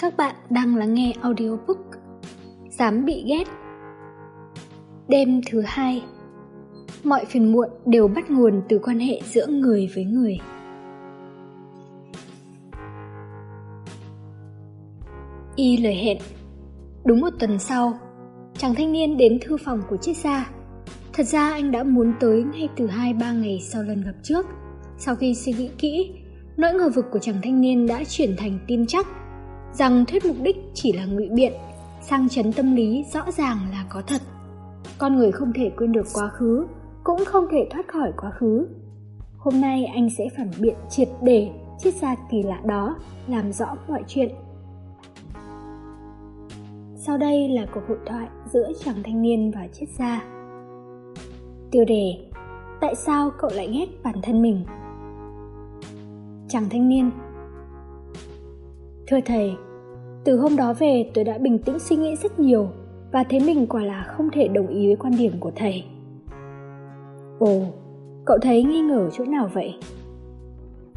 Các bạn đang lắng nghe audiobook Dám bị ghét. Đêm thứ hai, Mọi phiền muộn đều bắt nguồn từ quan hệ giữa người với người. Y lời hẹn, Đúng một tuần sau, Chàng thanh niên đến thư phòng của chiếc gia. Thật ra anh đã muốn tới ngay từ 2-3 ngày sau lần gặp trước. Sau khi suy nghĩ kỹ, Nỗi ngờ vực của chàng thanh niên đã chuyển thành tin chắc rằng thuyết mục đích chỉ là ngụy biện, sang chấn tâm lý rõ ràng là có thật. Con người không thể quên được quá khứ, cũng không thể thoát khỏi quá khứ. Hôm nay anh sẽ phản biện triệt để triết gia kỳ lạ đó, làm rõ mọi chuyện. Sau đây là cuộc hội thoại giữa chàng thanh niên và triết gia. Tiêu đề Tại sao cậu lại ghét bản thân mình? Chàng thanh niên Thưa thầy, từ hôm đó về tôi đã bình tĩnh suy nghĩ rất nhiều và thấy mình quả là không thể đồng ý với quan điểm của thầy. Ồ, cậu thấy nghi ngờ chỗ nào vậy?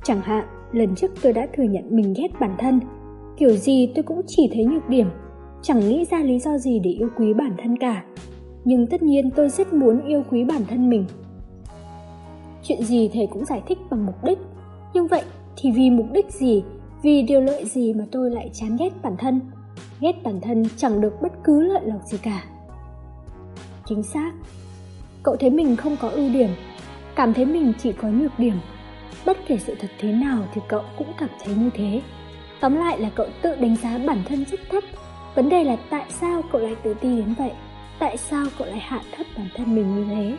Chẳng hạn, lần trước tôi đã thừa nhận mình ghét bản thân, kiểu gì tôi cũng chỉ thấy nhược điểm, chẳng nghĩ ra lý do gì để yêu quý bản thân cả. Nhưng tất nhiên tôi rất muốn yêu quý bản thân mình. Chuyện gì thầy cũng giải thích bằng mục đích, nhưng vậy thì vì mục đích gì vì điều lợi gì mà tôi lại chán ghét bản thân? Ghét bản thân chẳng được bất cứ lợi lộc gì cả. Chính xác. Cậu thấy mình không có ưu điểm, cảm thấy mình chỉ có nhược điểm. Bất kể sự thật thế nào thì cậu cũng cảm thấy như thế. Tóm lại là cậu tự đánh giá bản thân rất thấp. Vấn đề là tại sao cậu lại tự ti đến vậy? Tại sao cậu lại hạ thấp bản thân mình như thế?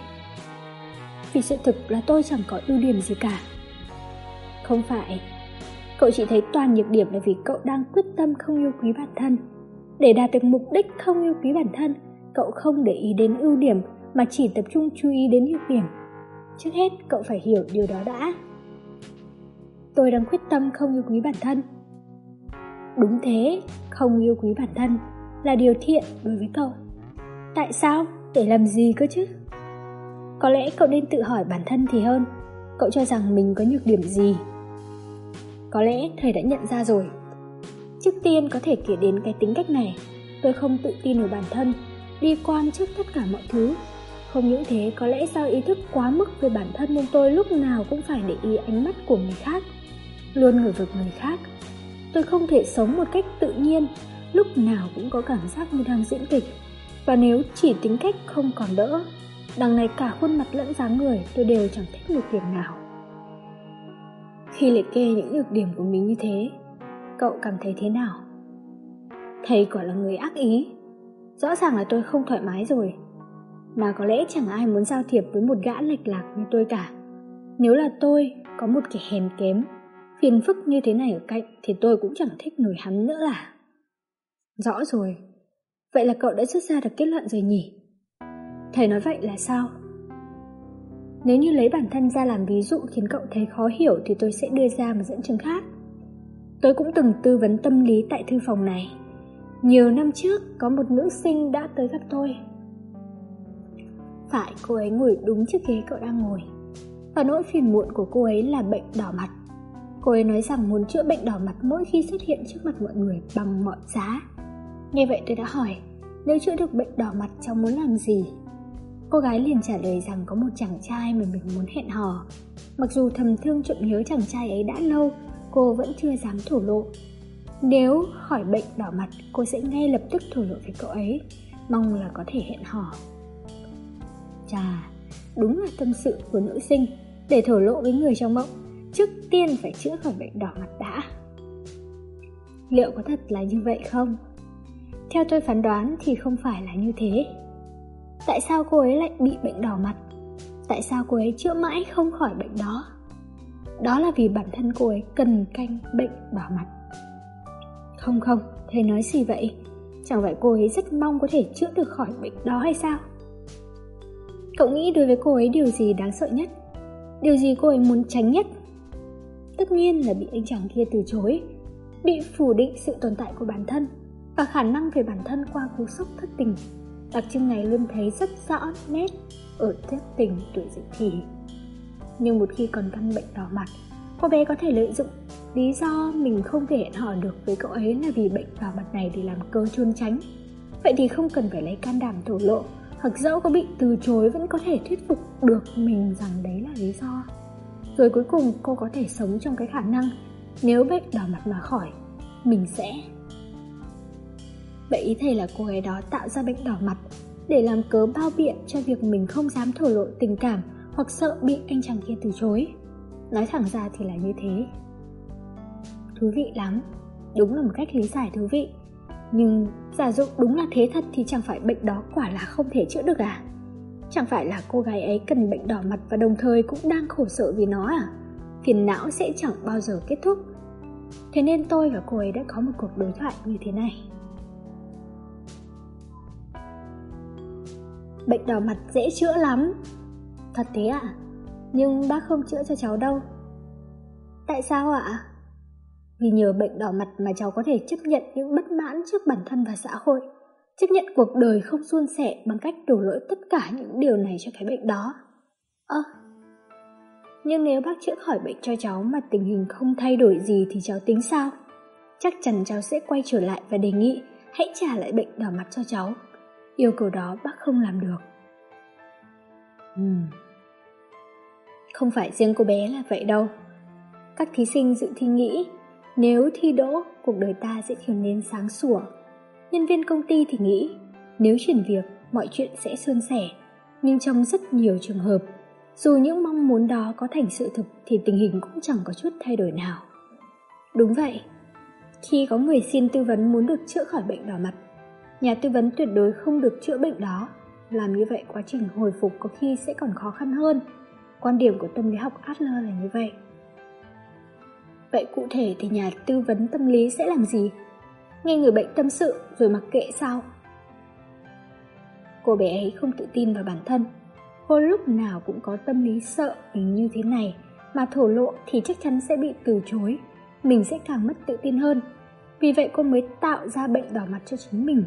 Vì sự thực là tôi chẳng có ưu điểm gì cả. Không phải. Cậu chỉ thấy toàn nhược điểm là vì cậu đang quyết tâm không yêu quý bản thân. Để đạt được mục đích không yêu quý bản thân, cậu không để ý đến ưu điểm mà chỉ tập trung chú ý đến nhược điểm. Trước hết, cậu phải hiểu điều đó đã. Tôi đang quyết tâm không yêu quý bản thân. Đúng thế, không yêu quý bản thân là điều thiện đối với cậu. Tại sao? Để làm gì cơ chứ? Có lẽ cậu nên tự hỏi bản thân thì hơn. Cậu cho rằng mình có nhược điểm gì có lẽ thầy đã nhận ra rồi. Trước tiên có thể kể đến cái tính cách này. Tôi không tự tin vào bản thân, đi quan trước tất cả mọi thứ. Không những thế, có lẽ do ý thức quá mức về bản thân nên tôi lúc nào cũng phải để ý ánh mắt của người khác. Luôn ngửi vực người khác. Tôi không thể sống một cách tự nhiên, lúc nào cũng có cảm giác như đang diễn kịch. Và nếu chỉ tính cách không còn đỡ, đằng này cả khuôn mặt lẫn dáng người tôi đều chẳng thích một điểm nào. Khi liệt kê những nhược điểm của mình như thế, cậu cảm thấy thế nào? Thầy quả là người ác ý. Rõ ràng là tôi không thoải mái rồi. Mà có lẽ chẳng ai muốn giao thiệp với một gã lệch lạc như tôi cả. Nếu là tôi có một kẻ hèn kém, phiền phức như thế này ở cạnh thì tôi cũng chẳng thích nổi hắn nữa là. Rõ rồi. Vậy là cậu đã rút ra được kết luận rồi nhỉ? Thầy nói vậy là sao? Nếu như lấy bản thân ra làm ví dụ khiến cậu thấy khó hiểu thì tôi sẽ đưa ra một dẫn chứng khác. Tôi cũng từng tư vấn tâm lý tại thư phòng này. Nhiều năm trước, có một nữ sinh đã tới gặp tôi. Phải, cô ấy ngồi đúng chiếc ghế cậu đang ngồi. Và nỗi phiền muộn của cô ấy là bệnh đỏ mặt. Cô ấy nói rằng muốn chữa bệnh đỏ mặt mỗi khi xuất hiện trước mặt mọi người bằng mọi giá. Nghe vậy tôi đã hỏi, nếu chữa được bệnh đỏ mặt cháu muốn làm gì? Cô gái liền trả lời rằng có một chàng trai mà mình muốn hẹn hò. Mặc dù thầm thương trộm nhớ chàng trai ấy đã lâu, cô vẫn chưa dám thổ lộ. Nếu khỏi bệnh đỏ mặt, cô sẽ ngay lập tức thổ lộ với cậu ấy, mong là có thể hẹn hò. Chà, đúng là tâm sự của nữ sinh, để thổ lộ với người trong mộng, trước tiên phải chữa khỏi bệnh đỏ mặt đã. Liệu có thật là như vậy không? Theo tôi phán đoán thì không phải là như thế. Tại sao cô ấy lại bị bệnh đỏ mặt? Tại sao cô ấy chữa mãi không khỏi bệnh đó? Đó là vì bản thân cô ấy cần canh bệnh đỏ mặt. Không không, thầy nói gì vậy? Chẳng phải cô ấy rất mong có thể chữa được khỏi bệnh đó hay sao? Cậu nghĩ đối với cô ấy điều gì đáng sợ nhất? Điều gì cô ấy muốn tránh nhất? Tất nhiên là bị anh chàng kia từ chối, bị phủ định sự tồn tại của bản thân và khả năng về bản thân qua cú sốc thất tình Đặc trưng này luôn thấy rất rõ nét ở thất tình tuổi dậy thì. Nhưng một khi còn căn bệnh đỏ mặt, cô bé có thể lợi dụng Lý do mình không thể hẹn hò được với cậu ấy là vì bệnh đỏ mặt này để làm cơ trôn tránh. Vậy thì không cần phải lấy can đảm thổ lộ, hoặc dẫu có bị từ chối vẫn có thể thuyết phục được mình rằng đấy là lý do. Rồi cuối cùng cô có thể sống trong cái khả năng nếu bệnh đỏ mặt mà khỏi, mình sẽ... Vậy ý thầy là cô gái đó tạo ra bệnh đỏ mặt để làm cớ bao biện cho việc mình không dám thổ lộ tình cảm hoặc sợ bị anh chàng kia từ chối. Nói thẳng ra thì là như thế. Thú vị lắm, đúng là một cách lý giải thú vị. Nhưng giả dụ đúng là thế thật thì chẳng phải bệnh đó quả là không thể chữa được à? Chẳng phải là cô gái ấy cần bệnh đỏ mặt và đồng thời cũng đang khổ sở vì nó à? Phiền não sẽ chẳng bao giờ kết thúc. Thế nên tôi và cô ấy đã có một cuộc đối thoại như thế này. Bệnh đỏ mặt dễ chữa lắm. Thật thế ạ? À? Nhưng bác không chữa cho cháu đâu. Tại sao ạ? À? Vì nhờ bệnh đỏ mặt mà cháu có thể chấp nhận những bất mãn trước bản thân và xã hội. Chấp nhận cuộc đời không suôn sẻ bằng cách đổ lỗi tất cả những điều này cho cái bệnh đó. Ơ, à, nhưng nếu bác chữa khỏi bệnh cho cháu mà tình hình không thay đổi gì thì cháu tính sao? Chắc chắn cháu sẽ quay trở lại và đề nghị hãy trả lại bệnh đỏ mặt cho cháu. Yêu cầu đó bác không làm được. Hmm. Không phải riêng cô bé là vậy đâu. Các thí sinh dự thi nghĩ nếu thi đỗ, cuộc đời ta sẽ trở nên sáng sủa. Nhân viên công ty thì nghĩ nếu chuyển việc, mọi chuyện sẽ suôn sẻ. Nhưng trong rất nhiều trường hợp, dù những mong muốn đó có thành sự thực thì tình hình cũng chẳng có chút thay đổi nào. Đúng vậy, khi có người xin tư vấn muốn được chữa khỏi bệnh đỏ mặt, nhà tư vấn tuyệt đối không được chữa bệnh đó. Làm như vậy quá trình hồi phục có khi sẽ còn khó khăn hơn. Quan điểm của tâm lý học Adler là như vậy. Vậy cụ thể thì nhà tư vấn tâm lý sẽ làm gì? Nghe người bệnh tâm sự rồi mặc kệ sao? Cô bé ấy không tự tin vào bản thân. Cô lúc nào cũng có tâm lý sợ mình như thế này, mà thổ lộ thì chắc chắn sẽ bị từ chối. Mình sẽ càng mất tự tin hơn. Vì vậy cô mới tạo ra bệnh đỏ mặt cho chính mình.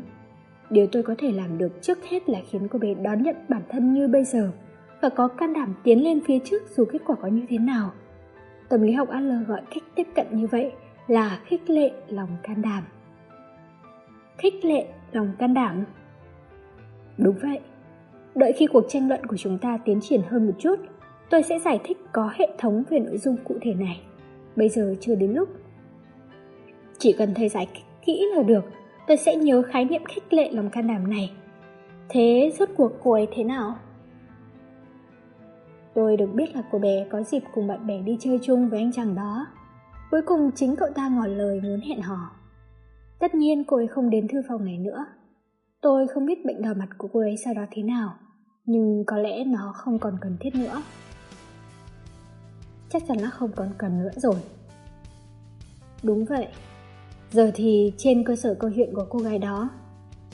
Điều tôi có thể làm được trước hết là khiến cô bé đón nhận bản thân như bây giờ và có can đảm tiến lên phía trước dù kết quả có như thế nào. Tâm lý học Adler gọi cách tiếp cận như vậy là khích lệ lòng can đảm. Khích lệ lòng can đảm Đúng vậy. Đợi khi cuộc tranh luận của chúng ta tiến triển hơn một chút, tôi sẽ giải thích có hệ thống về nội dung cụ thể này. Bây giờ chưa đến lúc. Chỉ cần thầy giải kỹ là được, tôi sẽ nhớ khái niệm khích lệ lòng can đảm này. Thế rốt cuộc cô ấy thế nào? Tôi được biết là cô bé có dịp cùng bạn bè đi chơi chung với anh chàng đó. Cuối cùng chính cậu ta ngỏ lời muốn hẹn hò. Tất nhiên cô ấy không đến thư phòng này nữa. Tôi không biết bệnh đỏ mặt của cô ấy sau đó thế nào, nhưng có lẽ nó không còn cần thiết nữa. Chắc chắn là không còn cần nữa rồi. Đúng vậy. Giờ thì trên cơ sở câu chuyện của cô gái đó,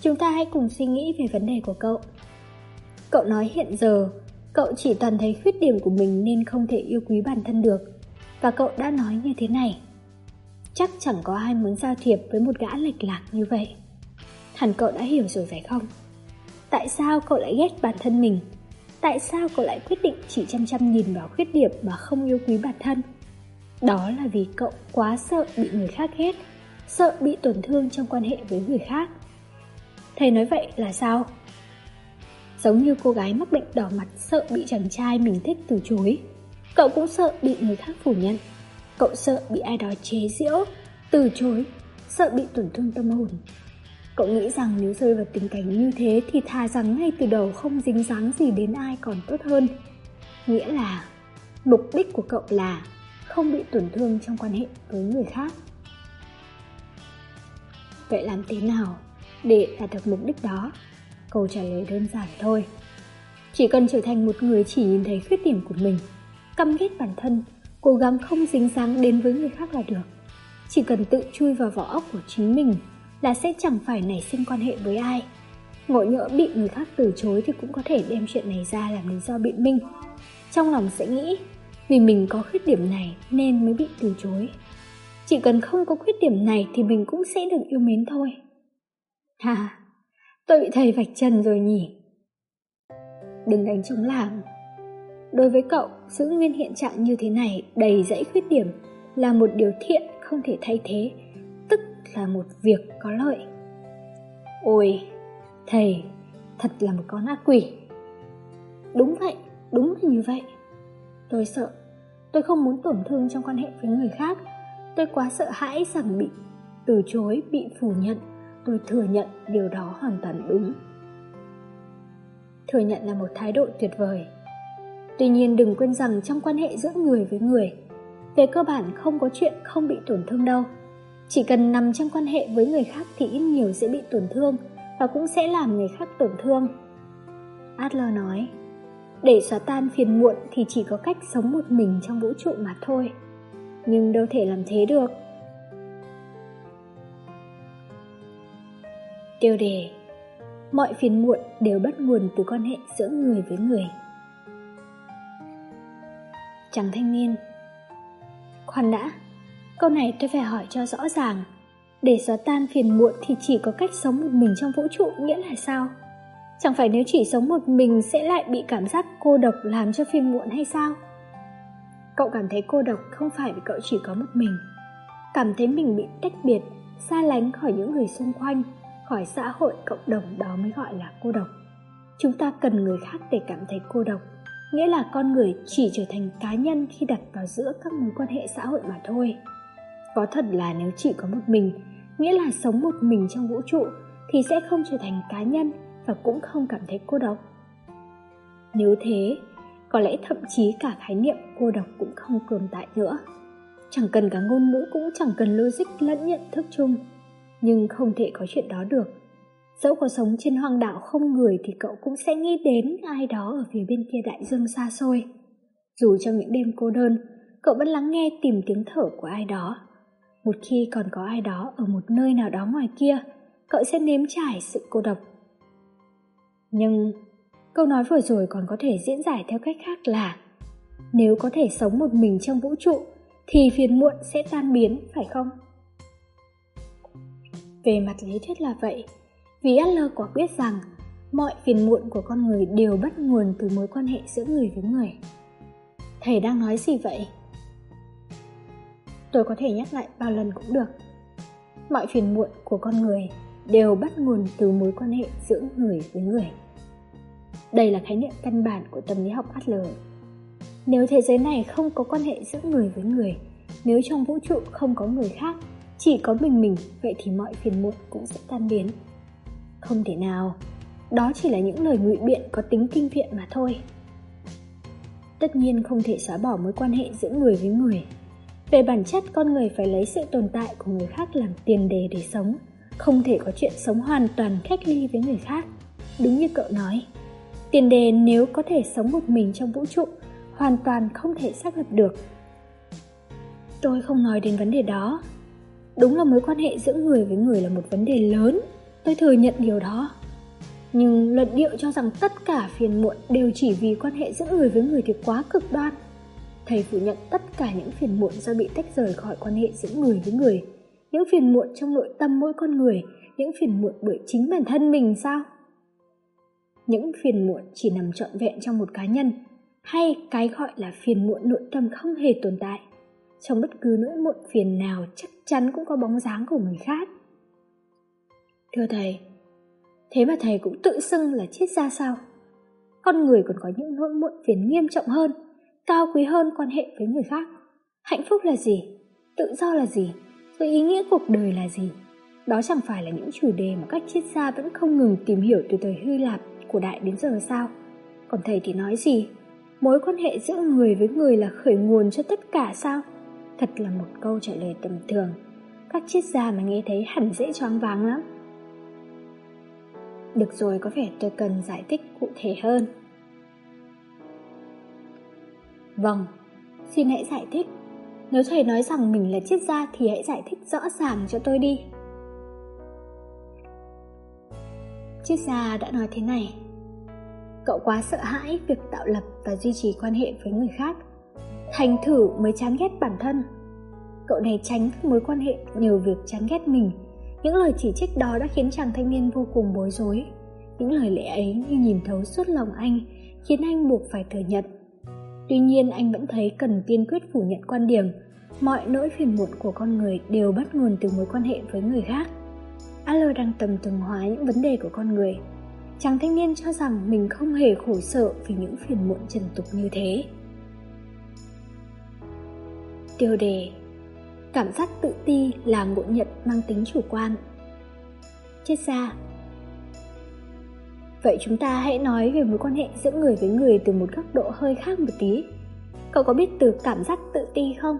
chúng ta hãy cùng suy nghĩ về vấn đề của cậu. Cậu nói hiện giờ Cậu chỉ toàn thấy khuyết điểm của mình nên không thể yêu quý bản thân được. Và cậu đã nói như thế này. Chắc chẳng có ai muốn giao thiệp với một gã lệch lạc như vậy. Hẳn cậu đã hiểu rồi phải không? Tại sao cậu lại ghét bản thân mình? Tại sao cậu lại quyết định chỉ chăm chăm nhìn vào khuyết điểm mà không yêu quý bản thân? Đó là vì cậu quá sợ bị người khác ghét, sợ bị tổn thương trong quan hệ với người khác. Thầy nói vậy là sao? Giống như cô gái mắc bệnh đỏ mặt sợ bị chàng trai mình thích từ chối. Cậu cũng sợ bị người khác phủ nhận. Cậu sợ bị ai đó chế giễu, từ chối, sợ bị tổn thương tâm hồn. Cậu nghĩ rằng nếu rơi vào tình cảnh như thế thì thà rằng ngay từ đầu không dính dáng gì đến ai còn tốt hơn. Nghĩa là mục đích của cậu là không bị tổn thương trong quan hệ với người khác. Vậy làm thế nào để đạt được mục đích đó? Câu trả lời đơn giản thôi. Chỉ cần trở thành một người chỉ nhìn thấy khuyết điểm của mình, căm ghét bản thân, cố gắng không dính dáng đến với người khác là được. Chỉ cần tự chui vào vỏ óc của chính mình là sẽ chẳng phải nảy sinh quan hệ với ai. Ngộ nhỡ bị người khác từ chối thì cũng có thể đem chuyện này ra làm lý do biện minh. Trong lòng sẽ nghĩ, vì mình có khuyết điểm này nên mới bị từ chối. Chỉ cần không có khuyết điểm này thì mình cũng sẽ được yêu mến thôi. Ha, Tôi bị thầy vạch trần rồi nhỉ Đừng đánh trống làng Đối với cậu, giữ nguyên hiện trạng như thế này đầy dãy khuyết điểm là một điều thiện không thể thay thế, tức là một việc có lợi. Ôi, thầy, thật là một con ác quỷ. Đúng vậy, đúng là như vậy. Tôi sợ, tôi không muốn tổn thương trong quan hệ với người khác. Tôi quá sợ hãi rằng bị từ chối, bị phủ nhận. Tôi thừa nhận điều đó hoàn toàn đúng. Thừa nhận là một thái độ tuyệt vời. Tuy nhiên đừng quên rằng trong quan hệ giữa người với người, về cơ bản không có chuyện không bị tổn thương đâu. Chỉ cần nằm trong quan hệ với người khác thì ít nhiều sẽ bị tổn thương và cũng sẽ làm người khác tổn thương. Adler nói, để xóa tan phiền muộn thì chỉ có cách sống một mình trong vũ trụ mà thôi. Nhưng đâu thể làm thế được. Tiêu đề Mọi phiền muộn đều bắt nguồn từ quan hệ giữa người với người. Chàng thanh niên Khoan đã, câu này tôi phải hỏi cho rõ ràng. Để xóa tan phiền muộn thì chỉ có cách sống một mình trong vũ trụ nghĩa là sao? Chẳng phải nếu chỉ sống một mình sẽ lại bị cảm giác cô độc làm cho phiền muộn hay sao? Cậu cảm thấy cô độc không phải vì cậu chỉ có một mình. Cảm thấy mình bị tách biệt, xa lánh khỏi những người xung quanh, khỏi xã hội cộng đồng đó mới gọi là cô độc. Chúng ta cần người khác để cảm thấy cô độc, nghĩa là con người chỉ trở thành cá nhân khi đặt vào giữa các mối quan hệ xã hội mà thôi. Có thật là nếu chỉ có một mình, nghĩa là sống một mình trong vũ trụ thì sẽ không trở thành cá nhân và cũng không cảm thấy cô độc. Nếu thế, có lẽ thậm chí cả khái niệm cô độc cũng không tồn tại nữa. Chẳng cần cả ngôn ngữ cũng chẳng cần logic lẫn nhận thức chung, nhưng không thể có chuyện đó được. Dẫu có sống trên hoang đảo không người thì cậu cũng sẽ nghĩ đến ai đó ở phía bên kia đại dương xa xôi. Dù trong những đêm cô đơn, cậu vẫn lắng nghe tìm tiếng thở của ai đó. Một khi còn có ai đó ở một nơi nào đó ngoài kia, cậu sẽ nếm trải sự cô độc nhưng câu nói vừa rồi còn có thể diễn giải theo cách khác là nếu có thể sống một mình trong vũ trụ thì phiền muộn sẽ tan biến, phải không? Về mặt lý thuyết là vậy, vì Adler quả biết rằng mọi phiền muộn của con người đều bắt nguồn từ mối quan hệ giữa người với người. Thầy đang nói gì vậy? Tôi có thể nhắc lại bao lần cũng được. Mọi phiền muộn của con người đều bắt nguồn từ mối quan hệ giữa người với người. Đây là khái niệm căn bản của tâm lý học Adler. Nếu thế giới này không có quan hệ giữa người với người, nếu trong vũ trụ không có người khác, chỉ có mình mình, vậy thì mọi phiền muộn cũng sẽ tan biến. Không thể nào, đó chỉ là những lời ngụy biện có tính kinh viện mà thôi. Tất nhiên không thể xóa bỏ mối quan hệ giữa người với người. Về bản chất, con người phải lấy sự tồn tại của người khác làm tiền đề để sống, không thể có chuyện sống hoàn toàn cách ly với người khác. Đúng như cậu nói, tiền đề nếu có thể sống một mình trong vũ trụ, hoàn toàn không thể xác lập được. Tôi không nói đến vấn đề đó. Đúng là mối quan hệ giữa người với người là một vấn đề lớn, tôi thừa nhận điều đó. Nhưng luận điệu cho rằng tất cả phiền muộn đều chỉ vì quan hệ giữa người với người thì quá cực đoan. Thầy phủ nhận tất cả những phiền muộn do bị tách rời khỏi quan hệ giữa người với người. Những phiền muộn trong nội tâm mỗi con người, những phiền muộn bởi chính bản thân mình sao? Những phiền muộn chỉ nằm trọn vẹn trong một cá nhân, hay cái gọi là phiền muộn nội tâm không hề tồn tại. Trong bất cứ nỗi muộn phiền nào, chắc chắn cũng có bóng dáng của người khác. Thưa thầy, thế mà thầy cũng tự xưng là triết gia sao? Con người còn có những nỗi muộn phiền nghiêm trọng hơn, cao quý hơn quan hệ với người khác. Hạnh phúc là gì? Tự do là gì? Rồi ý nghĩa cuộc đời là gì? Đó chẳng phải là những chủ đề mà các triết gia vẫn không ngừng tìm hiểu từ thời hy lạp của đại đến giờ sao? Còn thầy thì nói gì? Mối quan hệ giữa người với người là khởi nguồn cho tất cả sao? Thật là một câu trả lời tầm thường. Các triết gia mà nghe thấy hẳn dễ choáng váng lắm. Được rồi, có vẻ tôi cần giải thích cụ thể hơn. Vâng, xin hãy giải thích. Nếu thầy nói rằng mình là triết gia thì hãy giải thích rõ ràng cho tôi đi. Triết gia đã nói thế này Cậu quá sợ hãi việc tạo lập và duy trì quan hệ với người khác. Thành thử mới chán ghét bản thân. Cậu này tránh các mối quan hệ nhờ việc chán ghét mình. Những lời chỉ trích đó đã khiến chàng thanh niên vô cùng bối rối. Những lời lẽ ấy như nhìn thấu suốt lòng anh, Khiến anh buộc phải thừa nhận. Tuy nhiên, anh vẫn thấy cần tiên quyết phủ nhận quan điểm. Mọi nỗi phiền muộn của con người đều bắt nguồn từ mối quan hệ với người khác. Adler đang tầm tường hóa những vấn đề của con người chàng thanh niên cho rằng mình không hề khổ sở vì những phiền muộn trần tục như thế. Tiêu đề, cảm giác tự ti là ngộ nhận mang tính chủ quan. Chết ra vậy chúng ta hãy nói về mối quan hệ giữa người với người từ một góc độ hơi khác một tí. Cậu có biết từ cảm giác tự ti không?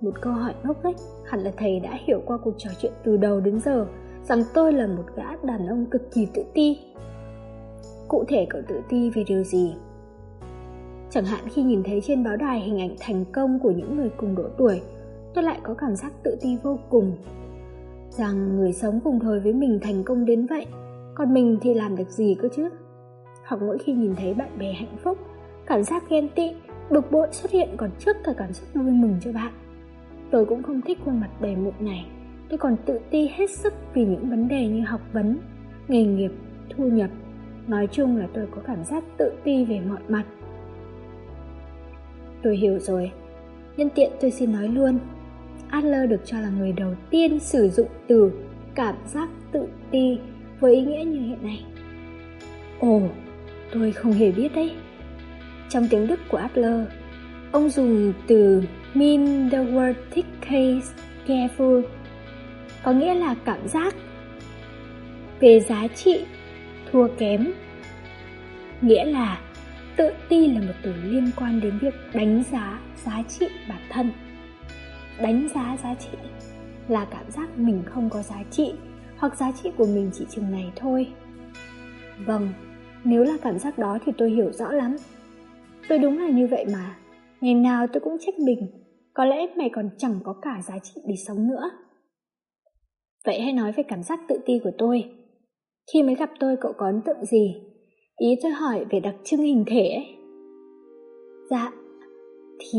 Một câu hỏi ngốc nghếch hẳn là thầy đã hiểu qua cuộc trò chuyện từ đầu đến giờ rằng tôi là một gã đàn ông cực kỳ tự ti. Cụ thể cậu tự ti về điều gì? Chẳng hạn khi nhìn thấy trên báo đài hình ảnh thành công của những người cùng độ tuổi, tôi lại có cảm giác tự ti vô cùng. Rằng người sống cùng thời với mình thành công đến vậy, còn mình thì làm được gì cơ chứ? Hoặc mỗi khi nhìn thấy bạn bè hạnh phúc, cảm giác ghen tị, bực bội xuất hiện còn trước cả cảm giác vui mừng cho bạn. Tôi cũng không thích khuôn mặt đầy mụn này tôi còn tự ti hết sức vì những vấn đề như học vấn, nghề nghiệp, thu nhập. Nói chung là tôi có cảm giác tự ti về mọi mặt. Tôi hiểu rồi. Nhân tiện tôi xin nói luôn. Adler được cho là người đầu tiên sử dụng từ cảm giác tự ti với ý nghĩa như hiện nay. Ồ, tôi không hề biết đấy. Trong tiếng đức của adler, ông dùng từ mean the word thick case careful có nghĩa là cảm giác về giá trị thua kém, nghĩa là tự ti là một từ liên quan đến việc đánh giá giá trị bản thân. Đánh giá giá trị là cảm giác mình không có giá trị hoặc giá trị của mình chỉ chừng này thôi. Vâng nếu là cảm giác đó thì tôi hiểu rõ lắm. Tôi đúng là như vậy mà. Ngày nào tôi cũng trách mình. Có lẽ mày còn chẳng có cả giá trị để sống nữa vậy hãy nói về cảm giác tự ti của tôi. Khi mới gặp tôi, cậu có ấn tượng gì? Ý tôi hỏi về đặc trưng hình thể ấy. Dạ thì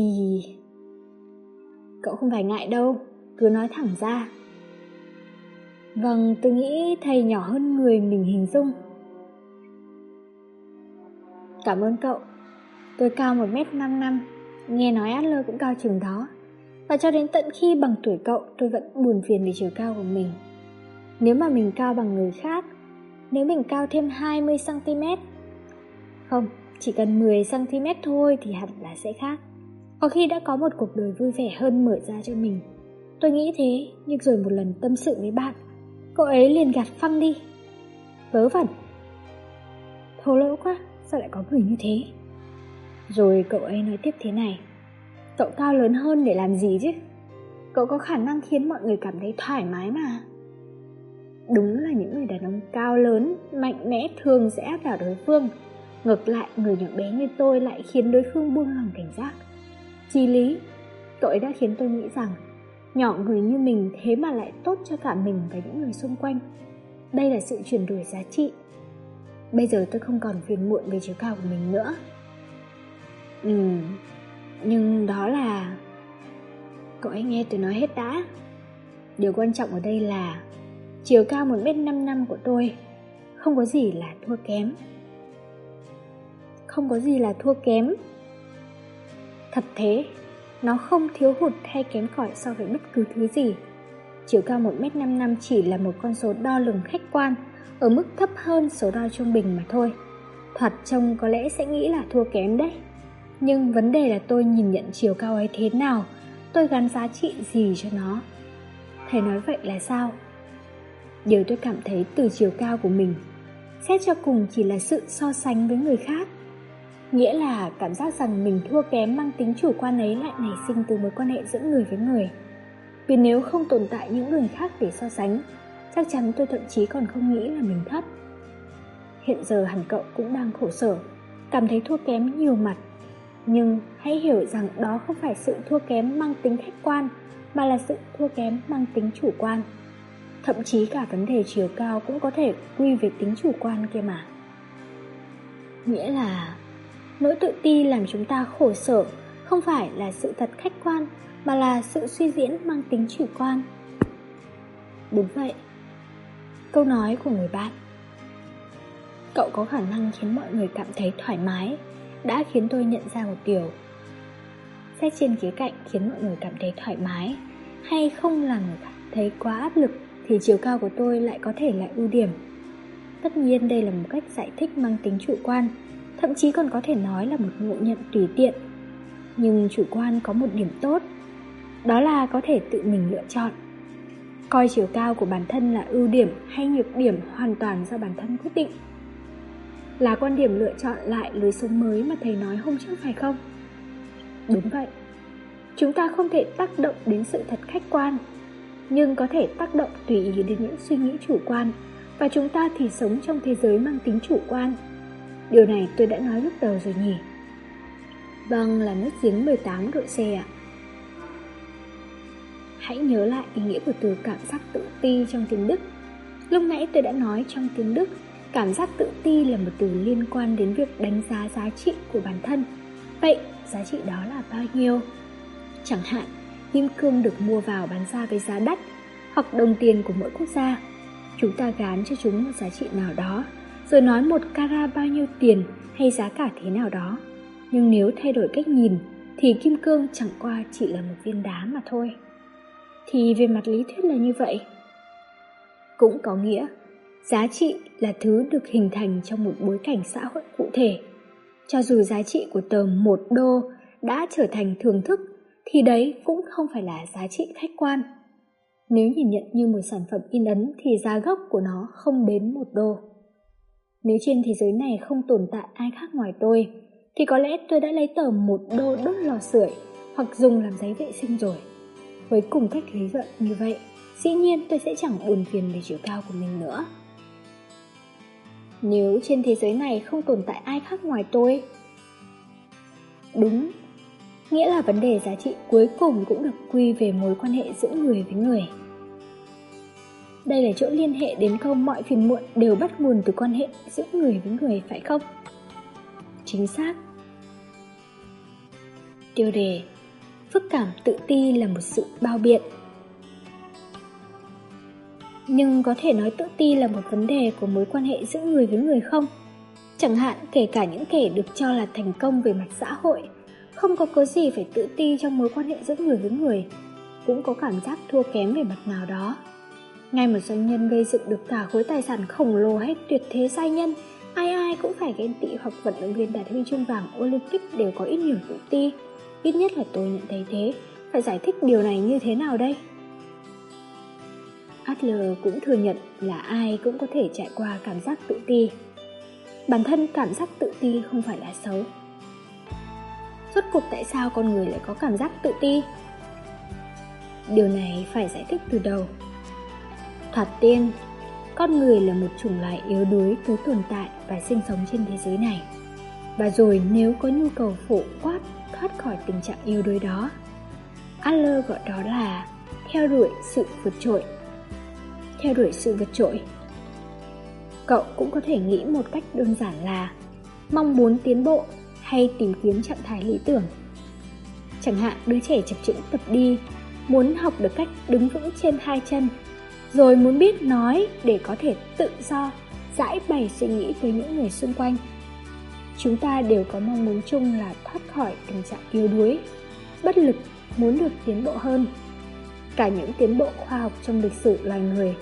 cậu không phải ngại đâu, cứ nói thẳng ra. Vâng tôi nghĩ thầy nhỏ hơn người mình hình dung. Cảm ơn cậu. Tôi cao một m năm năm, nghe nói adler cũng cao chừng đó và cho đến tận khi bằng tuổi cậu tôi vẫn buồn phiền vì chiều cao của mình. Nếu mà mình cao bằng người khác nếu mình cao thêm 20cm không, chỉ cần 10cm thôi thì hẳn là sẽ khác. Có khi đã có một cuộc đời vui vẻ hơn mở ra cho mình. Tôi nghĩ thế, nhưng rồi một lần tâm sự với bạn Cậu ấy liền gạt phăng đi. Vớ vẩn. Thô lỗ quá, sao lại có người như thế? Rồi cậu ấy nói tiếp thế này. Cậu cao lớn hơn để làm gì chứ? Cậu có khả năng khiến mọi người cảm thấy thoải mái mà. Đúng là những người đàn ông cao lớn, mạnh mẽ thường sẽ áp đảo đối phương. Ngược lại, người nhỏ bé như tôi lại khiến đối phương buông lòng cảnh giác. Chi lý, cậu ấy đã khiến tôi nghĩ rằng Nhỏ người như mình thế mà lại tốt cho cả mình và những người xung quanh. Đây là sự chuyển đổi giá trị. Bây giờ tôi không còn phiền muộn về chiều cao của mình nữa. Ừ, nhưng đó là... Cậu ấy nghe tôi nói hết đã. Điều quan trọng ở đây là Chiều cao một m năm năm của tôi Không có gì là thua kém. Không có gì là thua kém. Thật thế, Nó không thiếu hụt hay kém cỏi so với bất cứ thứ gì. Chiều cao 1m5 năm chỉ là một con số đo lường khách quan Ở mức thấp hơn số đo trung bình mà thôi. Thoạt trông có lẽ sẽ nghĩ là thua kém đấy. Nhưng vấn đề là tôi nhìn nhận chiều cao ấy thế nào? Tôi gắn giá trị gì cho nó? Thầy nói vậy là sao? Điều tôi cảm thấy từ chiều cao của mình, Xét cho cùng chỉ là sự so sánh với người khác. Nghĩa là cảm giác rằng mình thua kém mang tính chủ quan ấy lại nảy sinh từ mối quan hệ giữa người với người. Vì nếu không tồn tại những người khác để so sánh, Chắc chắn tôi thậm chí còn không nghĩ là mình thấp. Hiện giờ hẳn cậu cũng đang khổ sở, Cảm thấy thua kém nhiều mặt. Nhưng hãy hiểu rằng đó không phải sự thua kém mang tính khách quan, Mà là sự thua kém mang tính chủ quan Thậm chí cả vấn đề chiều cao cũng có thể quy về tính chủ quan kia mà. Nghĩa là, nỗi tự ti làm chúng ta khổ sở không phải là sự thật khách quan, mà là sự suy diễn mang tính chủ quan. Đúng vậy. Câu nói của người bạn Cậu có khả năng khiến mọi người cảm thấy thoải mái đã khiến tôi nhận ra một điều. xét trên khía cạnh khiến mọi người cảm thấy thoải mái hay không làm người khác thấy quá áp lực thì chiều cao của tôi lại có thể là ưu điểm. Tất nhiên đây là một cách giải thích mang tính chủ quan, thậm chí còn có thể nói là một ngộ nhận tùy tiện. Nhưng chủ quan có một điểm tốt, đó là có thể tự mình lựa chọn. Coi chiều cao của bản thân là ưu điểm hay nhược điểm hoàn toàn do bản thân quyết định là quan điểm lựa chọn lại lối sống mới mà thầy nói hôm trước phải không? Đúng vậy. Chúng ta không thể tác động đến sự thật khách quan, nhưng có thể tác động tùy ý đến những suy nghĩ chủ quan, và chúng ta thì sống trong thế giới mang tính chủ quan. Điều này tôi đã nói lúc đầu rồi nhỉ? Vâng là nước giếng 18 độ C ạ. Hãy nhớ lại ý nghĩa của từ cảm giác tự ti trong tiếng Đức. Lúc nãy tôi đã nói trong tiếng Đức cảm giác tự ti là một từ liên quan đến việc đánh giá giá trị của bản thân. Vậy, giá trị đó là bao nhiêu? Chẳng hạn, kim cương được mua vào bán ra với giá đắt hoặc đồng tiền của mỗi quốc gia. Chúng ta gán cho chúng một giá trị nào đó, rồi nói một cara bao nhiêu tiền hay giá cả thế nào đó. Nhưng nếu thay đổi cách nhìn, thì kim cương chẳng qua chỉ là một viên đá mà thôi. Thì về mặt lý thuyết là như vậy. Cũng có nghĩa giá trị là thứ được hình thành trong một bối cảnh xã hội cụ thể. Cho dù giá trị của tờ một đô đã trở thành thường thức, thì đấy cũng không phải là giá trị khách quan. Nếu nhìn nhận như một sản phẩm in ấn thì giá gốc của nó không đến một đô. Nếu trên thế giới này không tồn tại ai khác ngoài tôi, thì có lẽ tôi đã lấy tờ một đô đốt lò sưởi hoặc dùng làm giấy vệ sinh rồi. Với cùng cách lý luận như vậy, dĩ nhiên tôi sẽ chẳng buồn phiền về chiều cao của mình nữa nếu trên thế giới này không tồn tại ai khác ngoài tôi. Đúng. Nghĩa là vấn đề giá trị cuối cùng cũng được quy về mối quan hệ giữa người với người. Đây là chỗ liên hệ đến câu mọi phiền muộn đều bắt nguồn từ quan hệ giữa người với người, phải không? Chính xác. Tiêu đề. Phức cảm tự ti là một sự bao biện nhưng có thể nói tự ti là một vấn đề của mối quan hệ giữa người với người không? Chẳng hạn, kể cả những kẻ được cho là thành công về mặt xã hội, không có cớ gì phải tự ti trong mối quan hệ giữa người với người, cũng có cảm giác thua kém về mặt nào đó. Ngay một doanh nhân gây dựng được cả khối tài sản khổng lồ hay tuyệt thế giai nhân, ai ai cũng phải ghen tị hoặc vận động viên đạt huy chương vàng olympic đều có ít nhiều tự ti. Ít nhất là tôi nhận thấy thế. Phải giải thích điều này như thế nào đây? Adler cũng thừa nhận là ai cũng có thể trải qua cảm giác tự ti. Bản thân cảm giác tự ti không phải là xấu. Rốt cuộc tại sao con người lại có cảm giác tự ti? Điều này phải giải thích từ đầu. Thoạt tiên, con người là một chủng loài yếu đuối cứ tồn tại và sinh sống trên thế giới này. Và rồi nếu có nhu cầu phổ quát thoát khỏi tình trạng yếu đuối đó Adler gọi đó là theo đuổi sự vượt trội. Theo đuổi sự vượt trội Cậu cũng có thể nghĩ một cách đơn giản là mong muốn tiến bộ hay tìm kiếm trạng thái lý tưởng. Chẳng hạn đứa trẻ chập chững tập đi, muốn học được cách đứng vững trên hai chân, rồi muốn biết nói để có thể tự do, giải bày suy nghĩ với những người xung quanh. Chúng ta đều có mong muốn chung là thoát khỏi tình trạng yếu đuối, bất lực, muốn được tiến bộ hơn. Cả những tiến bộ khoa học trong lịch sử loài người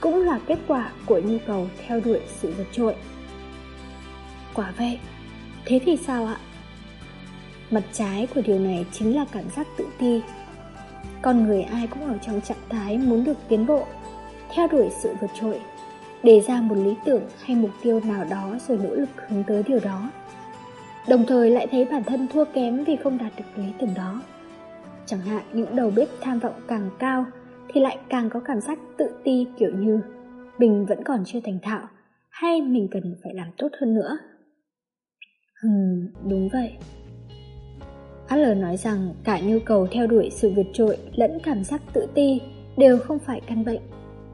cũng là kết quả của nhu cầu theo đuổi sự vượt trội. Quả vậy, Thế thì sao ạ? Mặt trái của điều này chính là cảm giác tự ti. Con người ai cũng ở trong trạng thái muốn được tiến bộ, theo đuổi sự vượt trội, đề ra một lý tưởng hay mục tiêu nào đó rồi nỗ lực hướng tới điều đó. Đồng thời lại thấy bản thân thua kém vì không đạt được lý tưởng đó. Chẳng hạn những đầu bếp tham vọng càng cao thì lại càng có cảm giác tự ti kiểu như mình vẫn còn chưa thành thạo hay mình cần phải làm tốt hơn nữa. Hừm, đúng vậy. Adler nói rằng cả nhu cầu theo đuổi sự vượt trội lẫn cảm giác tự ti đều không phải căn bệnh,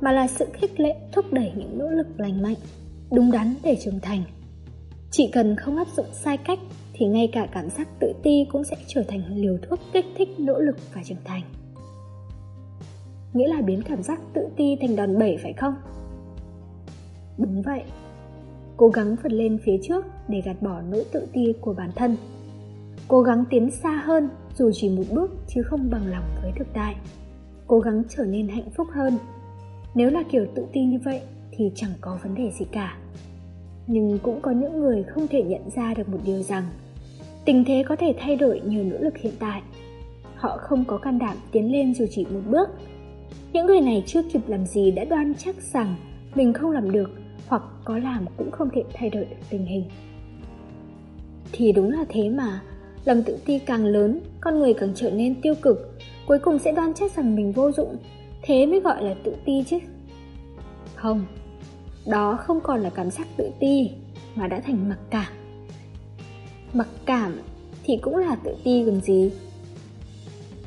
mà là sự khích lệ thúc đẩy những nỗ lực lành mạnh, đúng đắn để trưởng thành. Chỉ cần không áp dụng sai cách thì ngay cả cảm giác tự ti cũng sẽ trở thành liều thuốc kích thích nỗ lực và trưởng thành. Nghĩa là biến cảm giác tự ti thành đòn bẩy phải không? Đúng vậy, cố gắng vượt lên phía trước để gạt bỏ nỗi tự ti của bản thân. cố gắng tiến xa hơn dù chỉ một bước chứ không bằng lòng với thực tại cố gắng trở nên hạnh phúc hơn nếu là kiểu tự tin như vậy thì chẳng có vấn đề gì cả nhưng cũng có những người không thể nhận ra được một điều rằng tình thế có thể thay đổi nhờ nỗ lực hiện tại. Họ không có can đảm tiến lên dù chỉ một bước. Những người này chưa kịp làm gì đã đoan chắc rằng mình không làm được hoặc có làm cũng không thể thay đổi được tình hình. Thì đúng là thế mà. Lòng tự ti càng lớn, con người càng trở nên tiêu cực. Cuối cùng sẽ đoan chắc rằng mình vô dụng. Thế mới gọi là tự ti chứ. Không, đó không còn là cảm giác tự ti mà đã thành mặc cảm mặc cảm thì cũng là tự ti gần gì.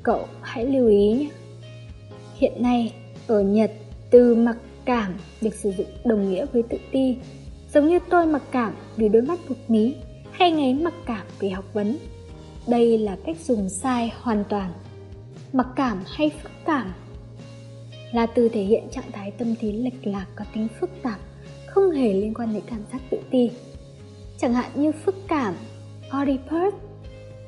Cậu hãy lưu ý nhé. Hiện nay, ở nhật, từ mặc cảm được sử dụng đồng nghĩa với tự ti, giống như tôi mặc cảm vì đôi mắt thuộc mí hay ngấy mặc cảm vì học vấn. Đây là cách dùng sai hoàn toàn. Mặc cảm hay phức cảm là từ thể hiện trạng thái tâm lý lệch lạc có tính phức tạp, không hề liên quan đến cảm giác tự ti. Chẳng hạn như phức cảm Oedipus.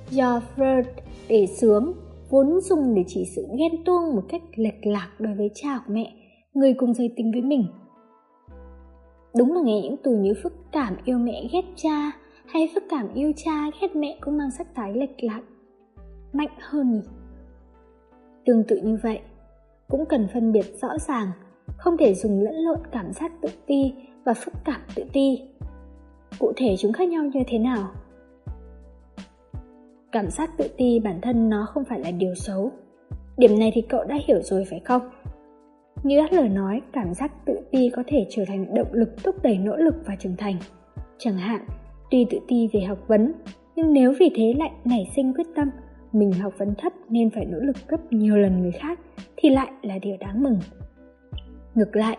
Do Freud để sướng, vốn dùng để chỉ sự ghen tuông một cách lệch lạc đối với cha của mẹ, người cùng giới tính với mình. Đúng là nghe những từ như phức cảm yêu mẹ ghét cha hay phức cảm yêu cha ghét mẹ cũng mang sắc thái lệch lạc, mạnh hơn nhỉ? Tương tự như vậy, cũng cần phân biệt rõ ràng, không thể dùng lẫn lộn cảm giác tự ti và phức cảm tự ti. Cụ thể chúng khác nhau như thế nào? Cảm giác tự ti bản thân nó không phải là điều xấu. Điểm này thì cậu đã hiểu rồi phải không? Như lời nói, cảm giác tự ti có thể trở thành động lực thúc đẩy nỗ lực và trưởng thành. Chẳng hạn, tuy tự ti về học vấn, nhưng nếu vì thế lại nảy sinh quyết tâm, mình học vấn thấp nên phải nỗ lực gấp nhiều lần người khác, thì lại là điều đáng mừng. Ngược lại,